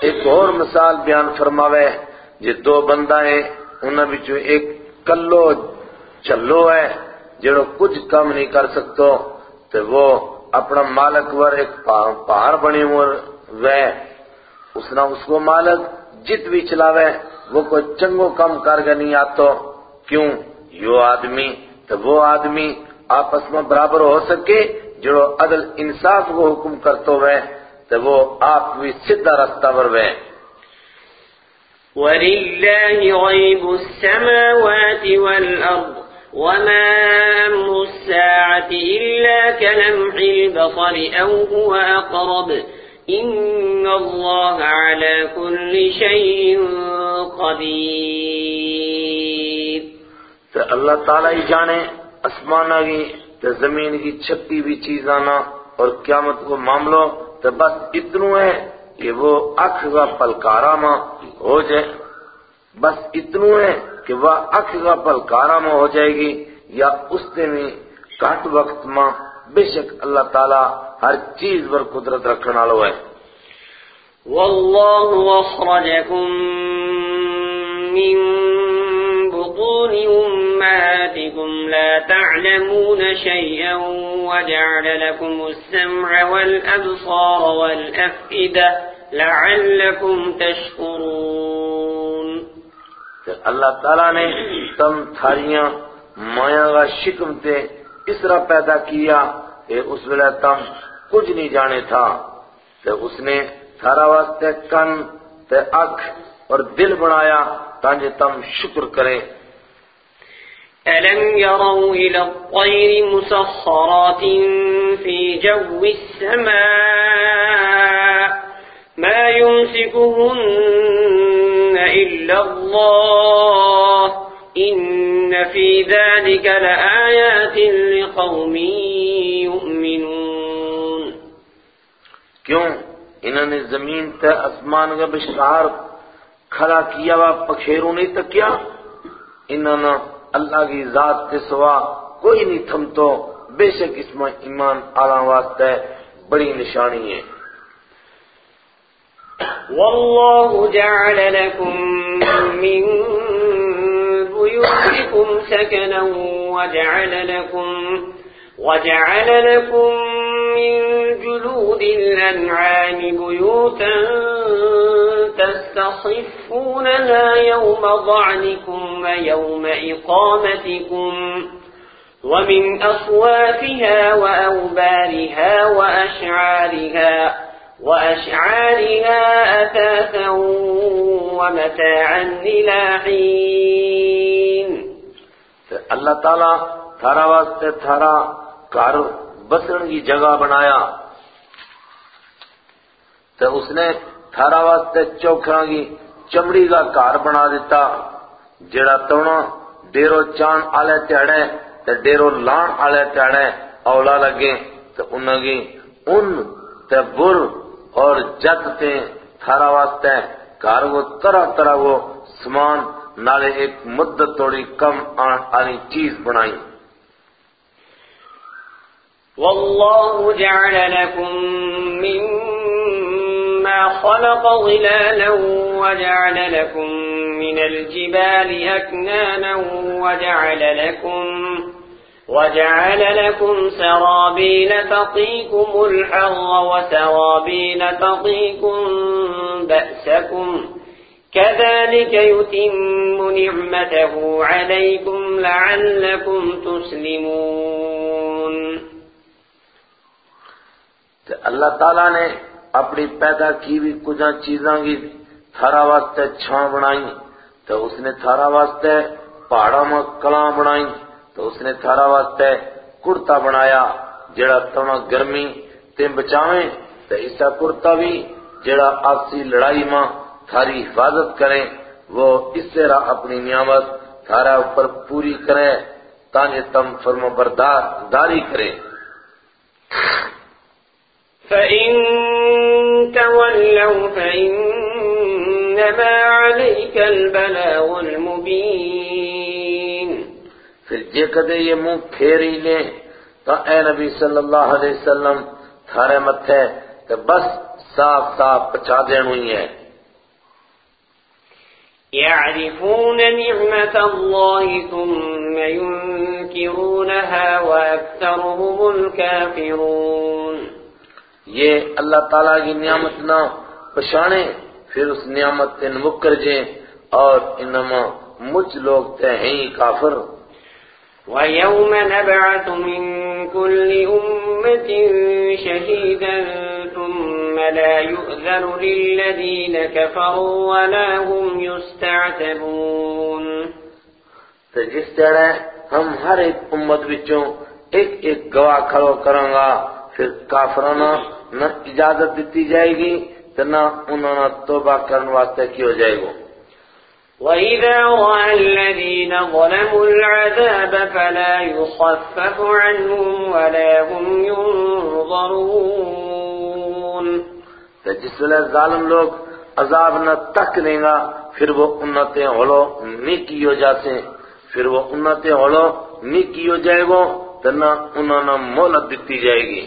ایک اور مثال بیان فرماوے جی دو بندہ ہیں انہوں بچوں ایک کلو چلو ہے، جڑو کچھ کم نہیں کر سکتو تو وہ اپنا مالک ور ایک پہاڑ بنی ہوئے اس نے اس کو مالک جت بھی چلاوے، وہ کوئی چنگو کم کر گا نہیں آتو، کیوں؟ یو آدمی تو وہ آدمی آپس میں برابر ہو سکے جو عدل انصاف کو حکم کرتو ہوئے تو وہ آپ بھی سدھا رستہ پر وے وَلِلَّهِ غَيْبُ السَّمَاوَاتِ وَالْأَرْضِ وَمَا أَمْرُ السَّاعَةِ إِلَّا كَلَمْحِ الْبَصَرِ أَوْ هُوَ أَقْرَبُ إِنَّ اللَّهَ عَلَى كُلِّ شَيْءٍ قَدِيرٌ۔ تو اللہ تعالیٰ ہی جانے اسمانہ کی تو زمین کی چھپی بھی چیزانا اور قیامت کو معاملوں تو بس اتنو ہے کہ وہ اکھ کا پلکارا ماں ہو جائے۔ بس اتنو ہے کہ وہ اکھ کا پلکارا ماں ہو جائے گی یا اس میں کٹ وقت ماں بے شک اللہ تعالیٰ ہر چیز پر قدرت رکھنا لو ہے۔ والله أخرجكم من بطون أمهاتكم لا تعلمون شيئا وجعل لكم السمع والأبصار والأفئدة لعلكم تشكرون اللہ تعالیٰ نے تم تھاریاں مایا کا شکم تے اس طرح پیدا کیا کہ اس ویلے تم کچھ نہیں جانے تھا۔ تو اس نے تھارا واسطے کن تے اکھ اور دل بنایا تاکہ تم شکر کریں۔ ألم يروا إلى الطير مسخرات في جو السماء ما يمسكهن إلا الله إن في ذلك لآيات لقوم يؤمنون. کیوں؟ انہوں نے زمین تے آسمان کا بشکار کھڑا کیا وا پکھیروں نہیں تکیا؟ انہوں نے اللہ کی ذات کے سوا کوئی نہیں تھمتو۔ بے شک اس میں ایمان آلہ واسطہ بڑی نشانی ہے۔ والله جعل لكم من بيوتكم سكنا وجعل لكم وجعل لكم من جلود الأنعام بيوتا تستخفونها يوم ضعنكم ويوم إقامتكم ومن أصوافها وأوبارها وأشعارها وأشعارها أثاثا ومتاعا إلى حين. اللہ تعالیٰ تھارا واسطے تھارا کار بسن کی جگہ بنایا تو اس نے تھارا واسطے چوکھاں کی چمڑی کا کار بنا دیتا جڑا تونا ڈیرو چان آلے تیڑے تے ڈیرو لان آلے تیڑے اولا لگے تو انہوں کی ان تے بر اور جت تے تھارا واسطے کار وہ طرح طرح وہ سمان نالے ایک مدت توڑی کم آن آنی چیز بنائی۔ والله جعل لكم من خلق ظلالا وجعل لكم من الجبال أكنانا وجعل لكم وجعل لكم سرابيل تقيكم الحر وسرابيل تقيكم بأسكم كذلك يتم نعمته عليكم لعلكم تسلمون تو اللہ تعالیٰ نے اپنی پیدا کی بھی کچھ چیزاں کی تھارا واسطے چھان بنائی تو اس نے تھارا واسطے پہاڑوں میں کلاں بنائی تو اس نے تھارا واسطے کرتا بنایا جڑا تم گرمی تے بچاویں تو ایسا کرتا بھی جڑا آپسی لڑائی ماں تھاری حفاظت کریں وہ اس طرح اپنی نعمت تھارا اوپر پوری کرے تاکہ تم فرم بردار داری کریں۔ فَإِن تَوَلَّوْا فَإِنَّمَا عَلَيْكَ الْبَلَاغُ الْمُبِينَ پھر جے کدے یہ منہ پھیری لیں تو اے نبی صلی اللہ علیہ وسلم تھارے متھے کہ بس صاف صاف پچا دین ہوئی ہے يعرفون نعمة الله ثم ينكرونها وأكثرهم الكافرون یہ اللہ تعالیٰ کی نعمت نہ پشانے پھر اس نعمت تے نمکر جیں اور انما مجھ لوگ تے ہیں کافر۔ وَيَوْمَ نَبْعَثُ مِن كُلِّ أُمَّةٍ شَهِيدًا ثُمَّ لَا يُؤْذَنُ لِلَّذِينَ كَفَرُوا وَلَا هُمْ يُسْتَعْتَبُونَ۔ تو جس طرح ہم ہر ایک امت بچوں ایک ایک گواہ کھڑو کروں گا پھر کافرانہ نہ اجازت دیتی جائے گی تو نہ انہوں نے توبہ کرنے واسطے کی ہو جائے گا وَإِذَا رَأَى الَّذِينَ ظَلَمُوا الْعَذَابَ فَلَا يُخَفَّفُ عَنْهُمْ وَلَا هُمْ يُنظَرُونَ۔ تو جس لیے ظالم لوگ عذاب نہ تک لیں گا پھر وہ انتیں ہولو نہیں کی ہو جاتے۔ پھر وہ انتیں ہولو نہیں کی ہو جائے گا تو نہ انہوں نے مولت دیتی جائے گی۔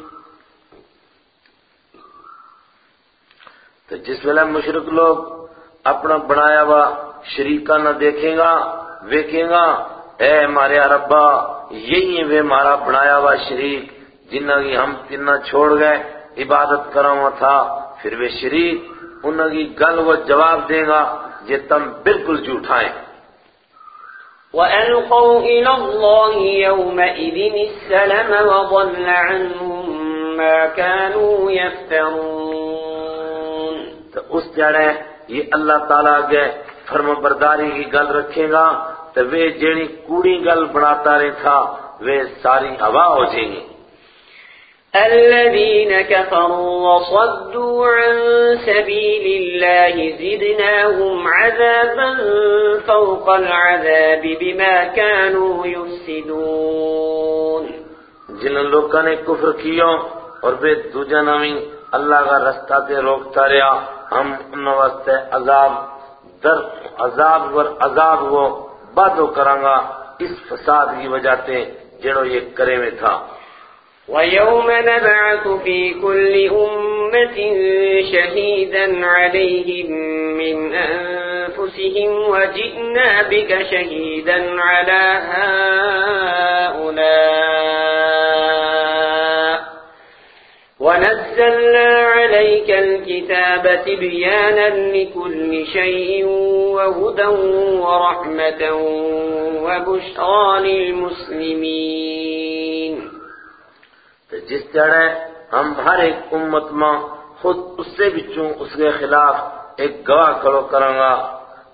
تو جس ویلے مشرق لوگ اپنا بنایا ہوا شریکہ نہ دیکھیں گا، ویکھیں گا، اے ہمارے ربا، یہی ہے وہ ہمارا بنایا ہوا شریک جنہ کی ہم تنہ چھوڑ گئے، عبادت کرا ہوا تھا، پھر وہ شریک انہوں کی گل وہ جواب دے گا یہ تم بالکل جھوٹائیں وَأَلْقَوْا إِلَى اللَّهِ يَوْمَئِذٍ السَّلَمَ وَضَلَّ عَنْهُمْ مَا كَانُوا يَفْتَرُونَ تو اس جڑے یہ اللہ تعالیٰ کے فرم برداری کی گل رکھے گا تو وہ جیڑی کوڑی گل بناتا رہے تھا وہ ساری ہوا ہو جائیں گی۔ الذين كفروا وصدوا عن سبيل الله زدناهم عذابا فوق العذاب بما كانوا يفسدون جن لوگوں نے کفر کیوں اور بے دوجہ نامی اللہ کا رستہ تے روکتا رہا ہم ان واسطے عذاب در عذاب ور، عذاب وہ بادو کرانگا اس فساد کی وجہ تے جنہوں یہ کرے میں تھا۔ وَيَوْمَ نَبْعَثُ فِي كُلِّ أُمَّةٍ شَهِيدًا عَلَيْهِمْ مِنْ أَنفُسِهِمْ وَجِئْنَا بِكَ شَهِيدًا عَلَى هَؤُلَاءِ وَنَزَّلْنَا عَلَيْكَ الْكِتَابَ تِبْيَانًا لِكُلِّ شَيْءٍ وَهُدًى وَرَحْمَةً وَبُشْرَى لِلْمُسْلِمِينَ. تو جس جڑے ہم ہر ایک امت ماں خود اس سے بچوں اس کے خلاف ایک گواہ کھڑو کروں گا،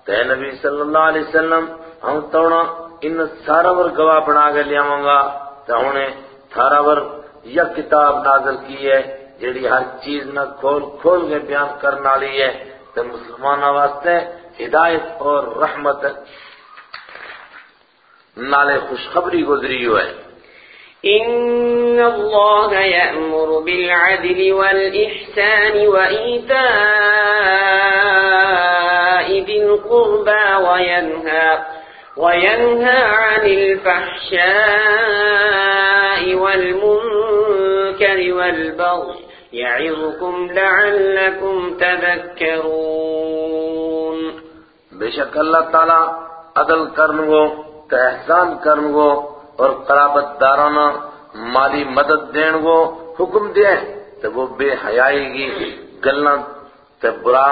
تو اے نبی صلی اللہ علیہ وسلم، ہم توڑا ان سارا ور گواہ بنا کے لیا گا، تو انہیں تھارا ور یا کتاب نازل کی ہے جیڑی ہر چیز نہ کھول کھول کے بیان کرنا لی ہے۔ تو مسلمان واسطے ہدایت اور رحمت نالے خوشخبری گزری ہوئے۔ إن الله يأمر بالعدل والإحسان وإيتاء ذي القربى وينهى وينهى عن الفحشاء والمنكر والبغي يعظكم لعلكم تذكرون. بے شک اللہ تعالیٰ عدل کرن گو تے اور قرابت دارانا مالی مدد دین گو حکم دے تے وہ بے حیائی گی، گلنا تے برا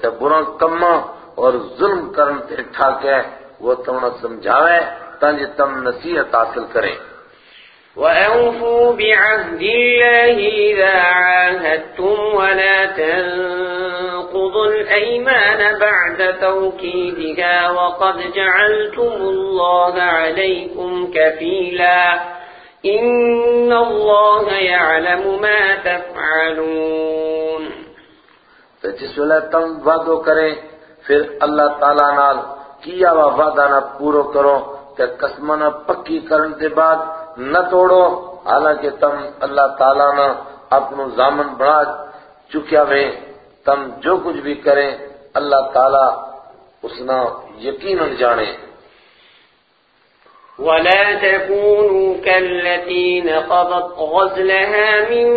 تے برا کما اور ظلم کرن تے ٹھاکے، وہ تمہیں سمجھاوے تانجے تم نصیحت حاصل کریں وأوفوا بعهد الله إذا عاهدتم ولا تنقضوا الأيمان بعد توكيدها وقد جعلتم الله عليكم كفيلا إن الله يعلم ما تفعلون تو جس ویلے تم وعدو کریں، پھر اللہ تعالیٰ نال کیا وعدہ نہ پورو کرو کہ قسم نہ پکی کرن کے بعد نہ توڑو۔ حالانکہ تم اللہ تعالیٰ نہ اپنو زامن بنا چکیا وے تم جو کچھ بھی کریں، اللہ تعالیٰ اسنا یقیناً جانے۔ ولا تكونوا كالتي نقضت غزلها من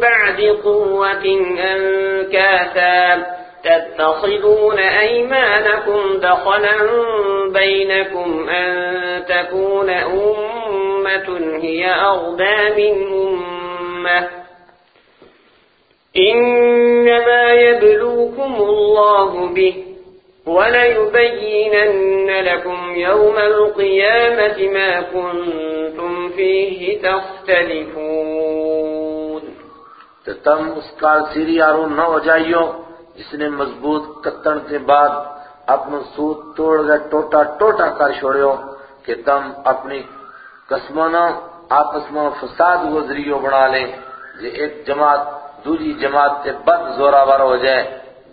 بعد قوة أنكاثا تتخذون أيمانكم دخلا بينكم أن تكون أمة هي أغدى من أمة إنما يبلوكم الله به وليبينن لكم يوم القيامة ما كنتم فيه تختلفون تو تم اس کال سیری آرو نہ ہو جائیو جس نے مضبوط کتن کے بعد اپنا سود توڑ گئے ٹوٹا ٹوٹا کر چھوڑیو کہ تم اپنی قسمانہ آپس میں فساد گزریو بنا لیں جے ایک جماعت دوجی جماعت کے بد زوراور ہو جائے۔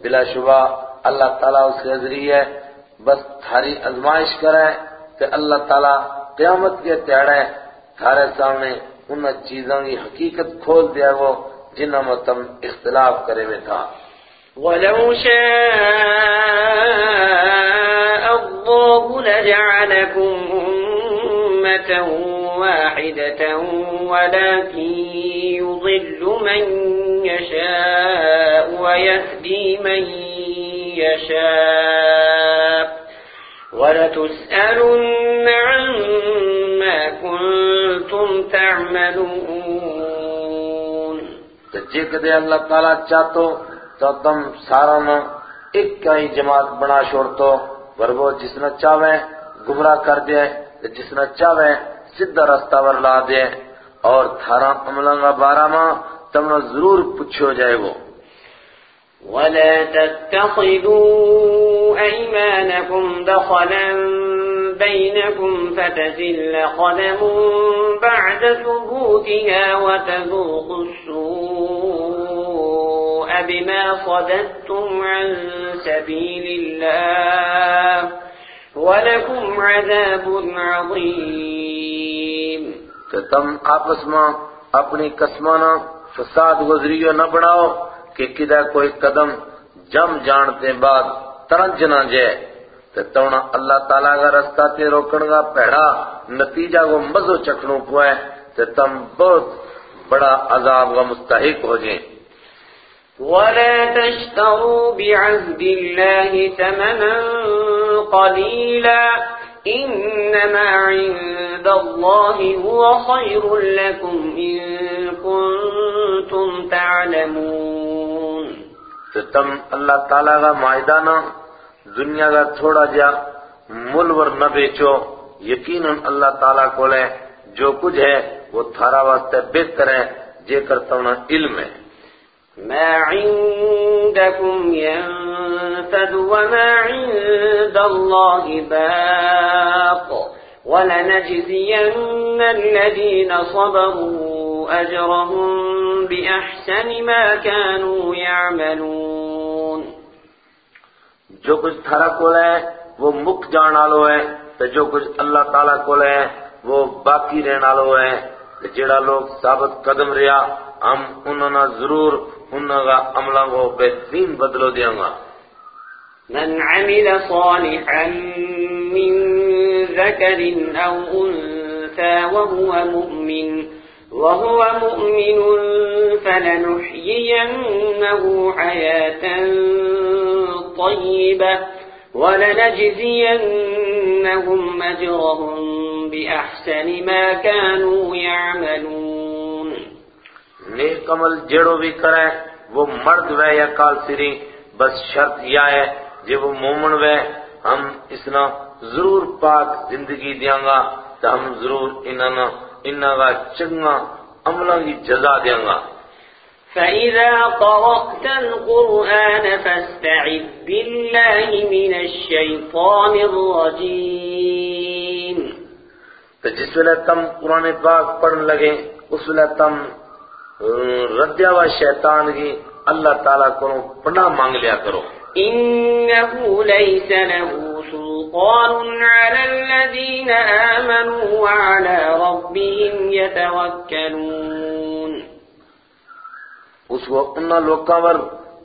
بلا شبہ اللہ تعالیٰ اس کے ذریعے بس تھاری ازمائش کرے کہ اللہ تعالیٰ قیامت کے تیڑے تھارے سامنے ان چیزوں کی حقیقت کھول دیا وہ جنہوں میں تم اختلاف کرے ہوئے تھا۔ ولو شاء الله لجعلكم أمة واحدة ولكن يضل من يشاء ويهدي من يشاء ولتسألن عما كنتم تعملون تو جے کدے اللہ تعالیٰ چاہتو تو تم سارا نہ ایک کا ہی جماعت بنا شورتو چھوڑتو ورگو جس نہ چاہوے گمراہ کر دے۔ جس نہ چاہوے سدھا رستہ ور لا دے اور تھارا عملنگا بارہ ماں تم نے ضرور پوچھو جائے وہ۔ ولا تتخذوا أيمانكم دخلا بينكم فتزل قدم بعد ثبوتها وتذوقوا السوء بما صددتم عن سبيل الله ولكم عذاب عظيم. کہ تم آپس میں اپنی قسمانہ فساد گزریو نہ بڑھاؤ کہ کدھر کوئی قدم جم جانتے بعد ترنج نہ جائے۔ تو تونا اللہ تعالیٰ کا رستہ تے روکن کا پہڑا نتیجہ کو مزو چکھنوں پوائے۔ تو تم بہت بڑا عذاب کا مستحق ہو جائیں ولا تشتروا بعهد الله ثمنا قليلا إنما عند الله هو خير لكم إن كنتم تعلمون. تو تم اللہ تعالیٰ کا معاہدہ نہ دنیا کا تھوڑا جا ملور نہ بیچو، یقیناً اللہ تعالیٰ کو لے، جو کچھ ہے وہ تھارا واسطے بہتر ہے، جے کرتا ہوں علم ہے۔ ما عندكم ينفد وما عند الله باق ولنجزين الذين صبروا أجرهم بأحسن ما كانوا يعملون جو کچھ تھارا کول ہے، وہ مک جان آلو ہے تو جو کچھ اللہ تعالیٰ کول ہے، وہ باقی رہن آلو ہے جڑا لوگ ثابت قدم رہا ہم انہوں نے ضرور عملہ کو بہترین بدلو دیا گا من عمل صالحا من ذكر أو أنثى وهو مؤمن وهو مؤمن فلنحيينه حياة طيبة ولنجزينهم أجرهم بأحسن ما كانوا يعملون. نیک عمل جڑو بھی کرے وہ مرد وے یا کال سری بس شرط یا ہے جب وہ مومن وے ہم اسنا ضرور پاک زندگی دیاں گا تو ہم ضرور انہاں انہاں کا چنگا عملوں کی جزا دیاں گا۔ فإذا قرأت القرآن فاستعذ بالله من الشيطان الرجيم۔ تو جس ویلے تم قرآن پاک پڑھن لگے اس ویلے تم ردیا و شیطان کی اللہ تعالیٰ کو پناہ مانگ لیا کرو۔ إنه ليس له سلطان على الذين آمنوا وعلى ربهم يتوكلون۔ اس کو انہاں لوکاں ور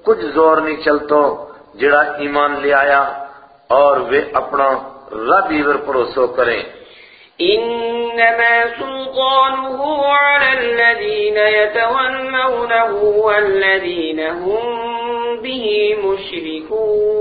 کچھ زور نہیں چلتو جڑا ایمان لے آیا اور وہ اپنا رب ہی ور بھروسہ کریں إنما سلطانه على الذين يتولونه والذين هم به مشركون.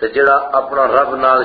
تو جڑا اپنا رب نال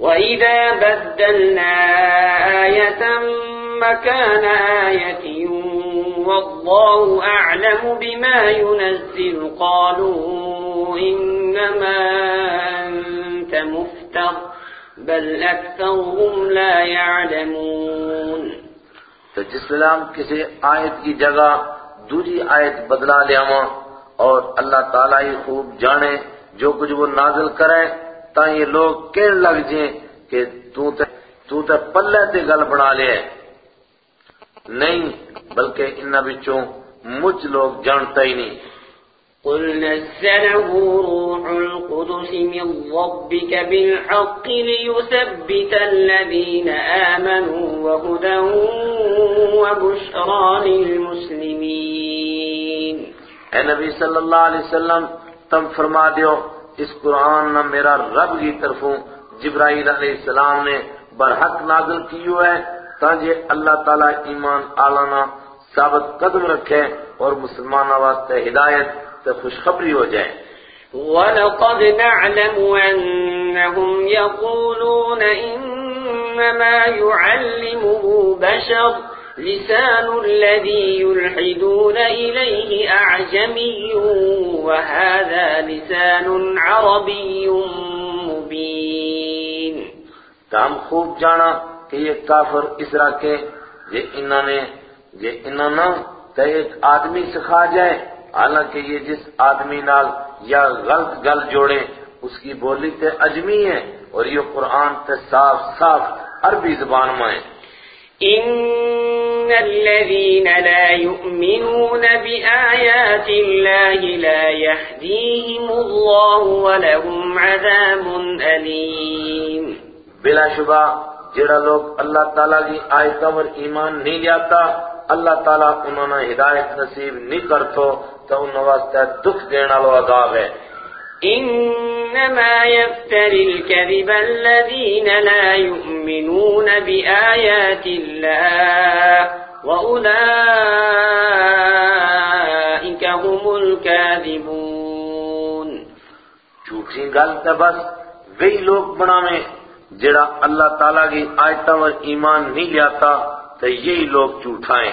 وإذا بدلنا آية مكان آية والله أعلم بما ينزل قالون إِنَّمَا أَنْتَ مُفْتَرٍ، بَلْ أَكْثَرُهُمْ لَا يَعْلَمُونَ. تو جس ویلے کسی آیت کی جگہ دوسری آیت بدلا لیاواں اور اللہ تعالیٰ ہی خوب جانے جو کچھ وہ نازل کرے تا یہ لوگ کہنے لگ جائیں کہ تو تے تو تے پلے تے گل بنا لے۔ نہیں، بلکہ ان بچوں مجھ لوگ جانتا ہی نہیں۔ قل نزله روح القدس من ربك بالحق ليثبت الذين آمنوا وهدى وبشرى للمسلمين. اے نبی صلی اللہ علیہ وسلم، تم فرما دیو، اس قرآن نہ میرا رب کی طرفوں جبرائیل علیہ السلام نے برحق نازل کیو ہے، تاکہ اللہ تعالیٰ ایمان آلانا ثابت قدم رکھے اور مسلمانہ واسطے ہدایت سے خوشخبری ہو جائے ولقد نعلم أنهم يقولون إنما يعلمه بشر لسان الذي يلحدون إليه أعجمي وهذا لسان عربي مبين۔ تو ہم خوب جانا کہ یہ کافر اس طرح کے یہ انہوں نے یہ انہوں نے ایک آدمی سکھا جائے۔ حالانکہ یہ جس آدمی نال یا غلط گل جوڑے اس کی بولی تے اجمی ہے اور یہ قرآن تے صاف صاف عربی زبان میں ہے إن الذين لا يؤمنون بآيات الله لا يهديهم الله ولهم عذاب أليم بلا شبہ جڑا لوگ اللہ تعالیٰ کی آیتوں پر ایمان نہیں جاتا اللہ تعالیٰ انہوں نے ہدایت نصیب نہیں کرتو تو انہوں واسطے دکھ دینا لو عذاب ہے۔ إنما يفتر الكذب الذين لا يؤمنون بآيات الله وأولئك هم الكاذبون۔ جھوٹی گل تے بس وہی لوگ بناویں جڑا اللہ تعالیٰ کی آیتوں پر ایمان نہیں جاتا تو یہی لوگ جھوٹائیں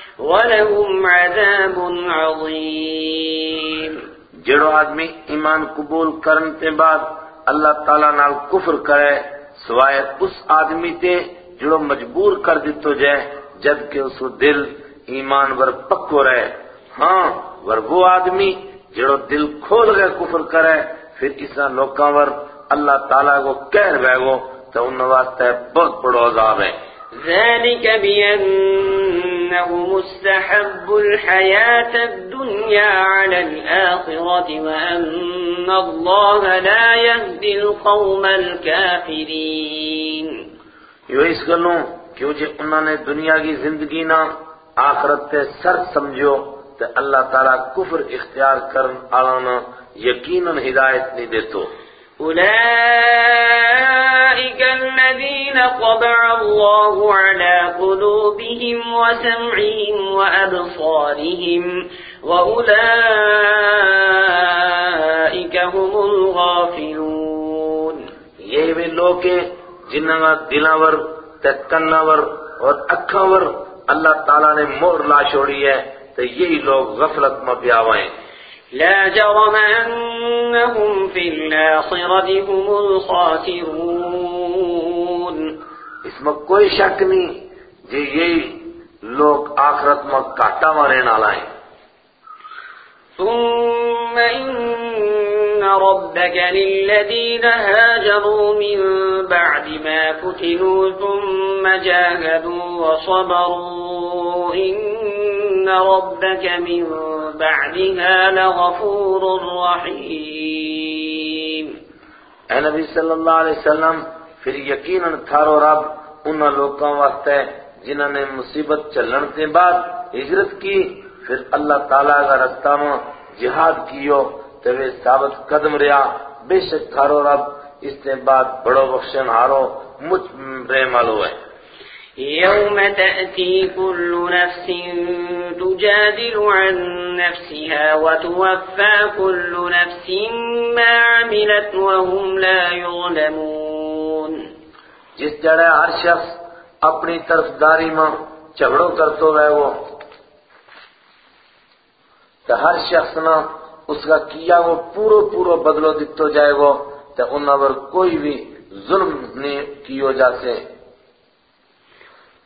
ولهم عذاب عظيم جڑو آدمی ایمان قبول کرن تے بعد اللہ تعالیٰ نال کفر کرے، سوائے اس آدمی تے جڑو مجبور کر دیتو جائے، جبکہ اس دل ایمان ور پکو رہے۔ ہاں ور وہ آدمی جڑو دل کھول گئے کفر کرے، پھر اسا لوکاں ور اللہ تعالیٰ کو کہر بے گو تو ان واسطے بہت بڑا عذاب ہے۔ ذلك بأنه مستحب الحياة الدنيا على الآخرة وأن الله لا يهدي القوم الكافرين. یہ اس گلوں کیوں جی انہوں نے دنیا کی زندگی نہ آخرت تے سر سمجھو، تے اللہ تعالیٰ کفر اختیار کرن آلانا یقیناً ہدایت نہیں دیتو۔ أولئك الذين طبع الله على قلوبهم وسمعهم وأبصارهم وأولئك هم الغافلون. یہ بھی لوگ ہیں جنہاں دلاور تے کناور اور اکھاور اللہ تعالیٰ نے مور لا چھوڑی ہے تو یہی لوگ غفلت میں پیاوائیں لا جرم أنهم في الآخرة هم الخاسرون. اس میں کوئی شک نہیں جی یہی لوگ آخرت میں کاٹا مارے نہ لائیں ثم إن ربك للذين هاجروا من بعد ما فتنوا ثم جاهدوا وصبروا إن ربك من بعدها لغفور رحيم. اے نبی صلی اللہ علیہ وسلم، پھر یقیناً تھارو رب ان لوگوں واسطے جنہوں نے مصیبت چلن کے بعد ہجرت کی، پھر اللہ تعالیٰ کا رستہ میں جہاد کیو تو وہ ثابت قدم رہا۔ بے شک تھارو رب اس کے بعد بڑو بخشن ہارو، مجھ رحم آلو ہے۔ يوم تأتي كل نفس تجادل عن نفسها وتوفى كل نفس ما عملت وهم لا يظلمون. جس جڑے ہر شخص اپنی طرف داری میں جھگڑو کرتو ہے وہ تو ہر شخص نہ اس کا کیا وہ پورو پورو بدلو دیتو جائے گو تو ان پر کوئی بھی ظلم نہیں کیو جا سے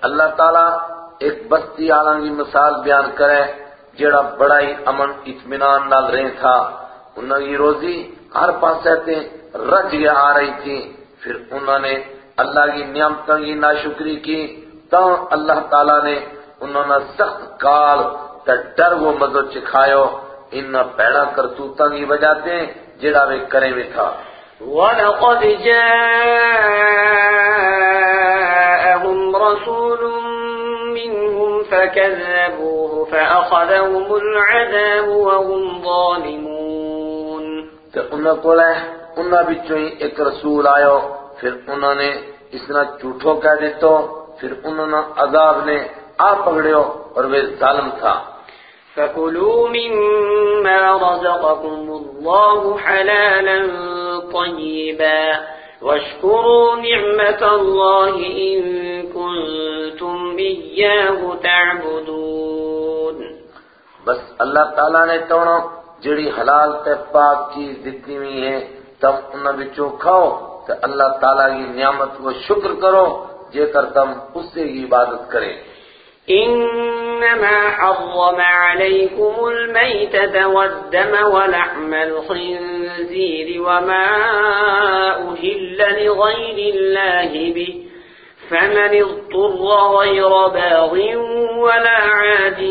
اللہ تعالیٰ ایک بستی آلان کی مثال بیان کرے جڑا بڑا ہی امن، اطمینان نال رہے تھا۔ انہوں کی روزی ہر پاسے تے رج گیا آ رہی تھی۔ پھر انہوں نے اللہ کی نعمتوں کی ناشکری کی تو اللہ تعالیٰ نے انہوں نے سخت کال تے ڈر وہ مزو چکھایو۔ ان پیڑا کرتوتاں کی وجہ تے جڑا وہ کرے بھی تھا۔ وَلَقَدْ جَاءَهُمْ رَسُولٌ فَكَذَّبُوهُ فَأَخَذَهُمُ الْعَذَابُ وَهُمْ ظَالِمُونَ تو انہوں کو لے انہوں بچوں ہی ایک رسول آئو پھر انہوں نے اس نے جھوٹوں کہہ دیتو پھر انہوں نے عذاب نے آ پکڑیو اور وہ ظالم تھا۔ فَكُلُوا مِمَّا رَزَقَكُمُ اللَّهُ حَلَالًا طَيِّبًا۔ وَاشْكُرُوا نِعْمَةَ اللَّهِ إِن كُنتُمْ إِيَّاهُ تَعْبُدُونَ. بس اللہ تعالیٰ نے توڑو جڑی حلال تے پاک چیز دیتی ہوئی ہے، تم انہوں بچوں کھاؤ تو اللہ تعالیٰ کی نعمت کو شکر کرو، جے کر تم اس سے عبادت کریں۔ إنما حرم عليكم الميتة والدم ولحم الخنزير وما أهل لغير الله به فمن اضطر غير باغ ولا عاد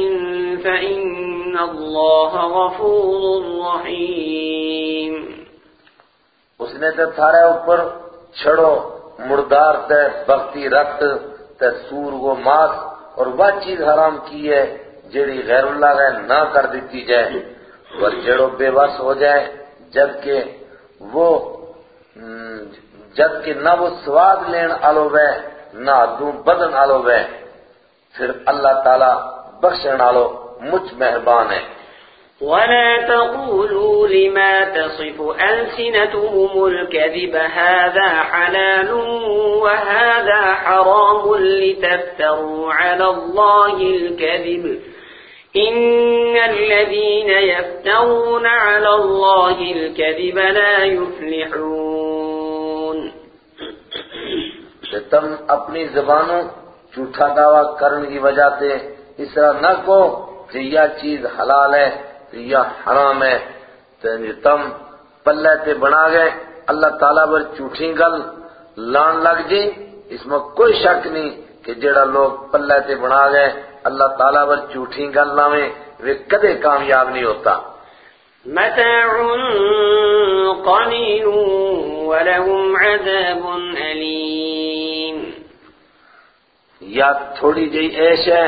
فإن الله غفور رحيم. نے تے تھارے اوپر چھڑو مردار تے بختی رت تے سور وہ ماس اور وہ چیز حرام کی ہے جیڑی غیر اللہ نے نہ کر دیتی جائے اور جڑو بے بس ہو جائے، جبکہ وہ، جبکہ نہ وہ سواد لین آلو وے، نہ دوں بدن آلو وے، پھر اللہ تعالیٰ بخشن آلو مجھ مہربان ہے۔ ولا تقولوا لما تصف ألسنتهم الكذب هذا حلال وهذا حرام لتفتروا على الله الكذب. إن الذين يفترون على الله الكذب لا يفلحون. تم اپنی زبانوں جھوٹا دعویٰ کرنے کی وجہ سے اس طرح نہ کو کہ یہ چیز حلال ہے۔ یا حرام ہے۔ تم پلے تے بنا گئے۔ اللہ تعالیٰ پر چوٹھی گل لان لگ جی۔ اس میں کوئی شک نہیں کہ جڑا لوگ پلے تے بنا گئے اللہ تعالیٰ پر چوٹھی گل لاویں وہ کدے کامیاب نہیں ہوتا۔ متاع قلیل ولہم عذاب علیم یا تھوڑی جئی عیش ہے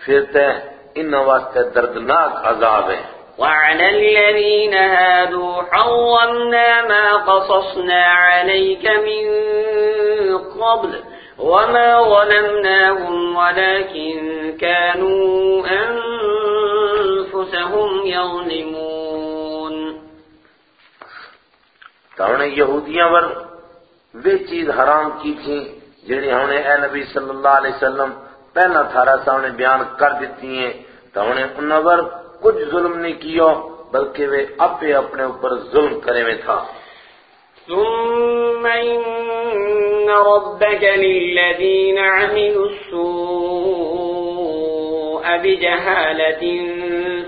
پھر تے ان واسطے دردناک عذاب ہے۔ وعلى الذين هادوا حرمنا ما قصصنا عليك من قبل وما ظلمناهم ولكن كانوا أنفسهم يظلمون. تو انہیں یہودیاں ور وہ چیز حرام کی تھی جنہی ہم نے اے نبی صلی اللہ علیہ وسلم پہلا تھارا سامنے بیان کر دیتی ہیں۔ تو انہیں انہوں کچھ ظلم نہیں کیا، بلکہ وہ اپنے اپنے اوپر ظلم کرے میں تھا۔ ثم إن ربك للذين عملوا السوء بجهالة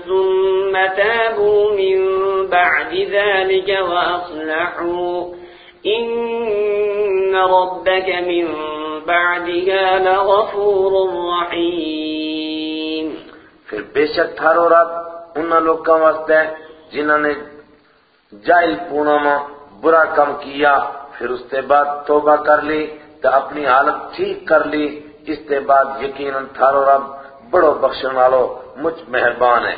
ثم تابوا من بعد ذلك وأصلحوا۔ إن ربك من بعدها لغفور رحيم۔ پھر بے شک تھارو رب انہوں لوگوں واسطے جنہوں نے جائل پونا میں برا کم کیا، پھر اس کے بعد توبہ کر لی تو اپنی حالت ٹھیک کر لی۔ اس کے بعد یقیناً تھارو رب بڑو بخشن والو مجھ مہربان ہے۔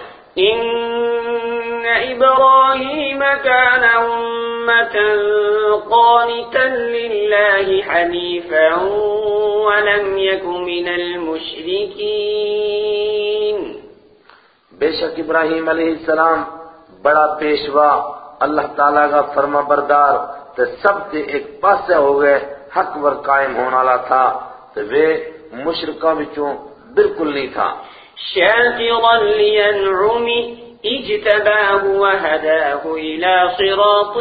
إن إبراهيم كان أمة قانتا لله حنيفا ولم يك من المشركين۔ بے شک ابراہیم علیہ السلام بڑا پیشوا اللہ تعالیٰ کا فرما بردار تو سب کے ایک پاسے ہو گئے حق ور قائم ہونے والا تھا۔ تو وہ مشرقوں بچوں بالکل نہیں تھا۔ شاكرا لينعمه اجتباه وهداه إلى صراط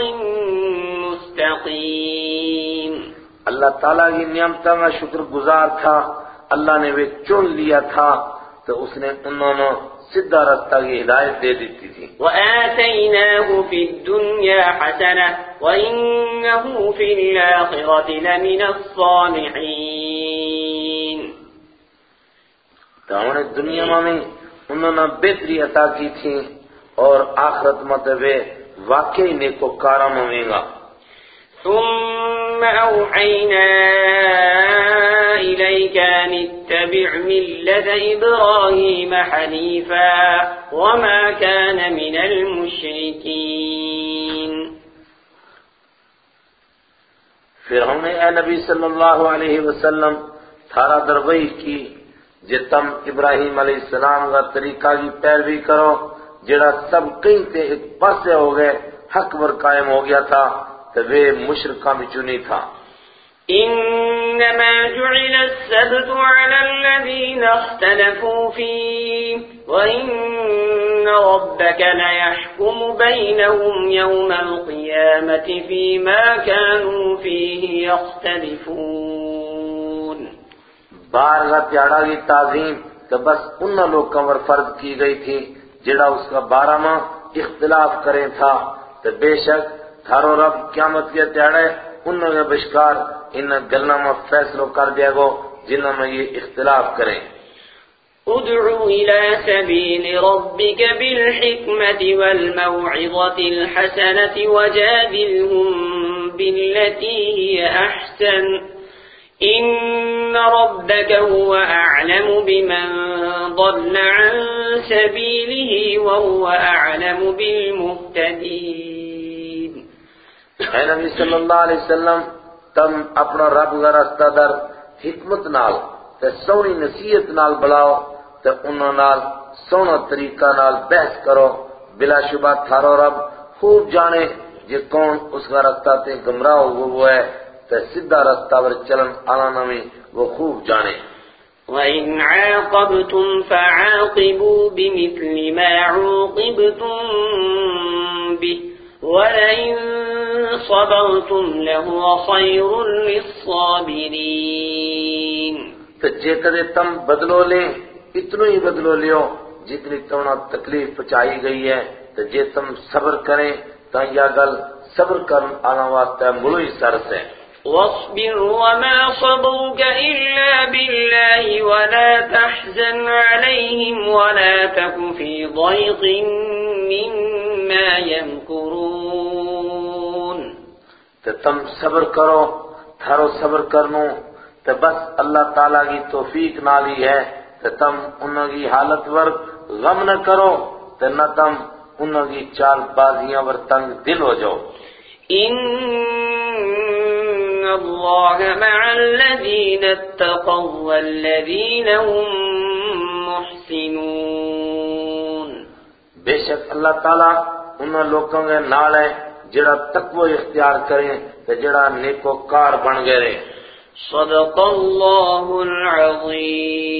مستقيم۔ اللہ تعالیٰ کی نعمتوں کا شکر گزار تھا اللہ نے وہ چن لیا تھا۔ تو اس نے انہوں نے سدھا رستہ کی ہدایت دے دیتی تھی۔ وآتيناه في الدنيا حسنة وإنه في الآخرة لمن الصالحين۔ تو انہوں نے دنیا میں انہوں نے بہتری عطا کی تھی اور آخرت وہ واقعی نیکو کارا مویں گا۔ ثم أوحينا إليك أن اتبع ملة إبراهيم حنيفا وما كان من المشركين. پھر ہم نے اے نبی صلی اللہ علیہ وسلم، تھارا دروئی کی جے تم ابراہیم علیہ السلام کا طریقہ کی پیروی کرو، جڑا سب کئی تے ایک پاسے ہو گئے، حق پر قائم ہو گیا تھا تو وہ مشرقہ میں چنی تھا۔ إنما جعل السبت على الذين اختلفوا فيه وإن ربك ليحكم بينهم يوم القيامة فيما كانوا فيه يختلفون. بارگاہ پیاڑا کی تعظیم تو بس ان لوگوں پر فرض کی گئی تھی جڑا اس کا بارہ ماہ اختلاف کریں تھا تو بے شک تھارو رب قیامت کے تیاڑے ان کے بشکار إن گلنا میں فیصلو کر دیا گو جنہوں میں یہ اختلاف کریں ادع إلى سبيل ربك بالحكمة والموعظة الحسنة وجادلهم بالتي هي أحسن. إن ربك هو أعلم بمن ضل عن سبيله وهو أعلم بالمهتدين. اے نبی صلی اللہ علیہ وسلم تم اپنا رب کا رستہ در حکمت نال تے سونی نصیحت نال بلاؤ تے انہوں نال سونا طریقہ نال بحث کرو۔ بلا شبہ تھارو رب، خوب جانے جے کون اس کا رستہ تے گمراہ ہو وہ ہے تے سیدھا رستہ ور چلن آنا نمی وہ خوب جانے۔ وَإِنْ عَاقَبْتُمْ فَعَاقِبُوا بِمِثْلِ مَا عُوقِبْتُمْ بِهِ وَلَئِن صَبَرْتُمْ لَهُوَ خَيْرٌ لِلصَّابِرِينَ تو جے کدے تم بدلو لیں اتنو ہی بدلو لیو۔ جتنی تمہیں تکلیف پچائی گئی ہے، تو جے تم صبر کریں تو یا گل صبر کرن آنا واسطہ ملوئی سر سے۔ واصبر وما صبرك إلا بالله ولا تحزن عليهم ولا تك في ضيق مما يمكرون. تو تم صبر کرو تھارو صبر کرنو تو بس اللہ تعالیٰ کی توفیق نالی ہے۔ تو تم انہوں کی حالت ور غم نہ کرو تو نہ تم انہوں کی چال بازیاں ور تنگ دل ہو جاؤ۔ إن الله مع الذين اتقوا والذين هم محسنون. بے شک اللہ تعالیٰ انہوں لوگوں کے نال ہے جڑا تقوی اختیار کریں تو جڑا نیکو کار بن گئے صدق الله العظيم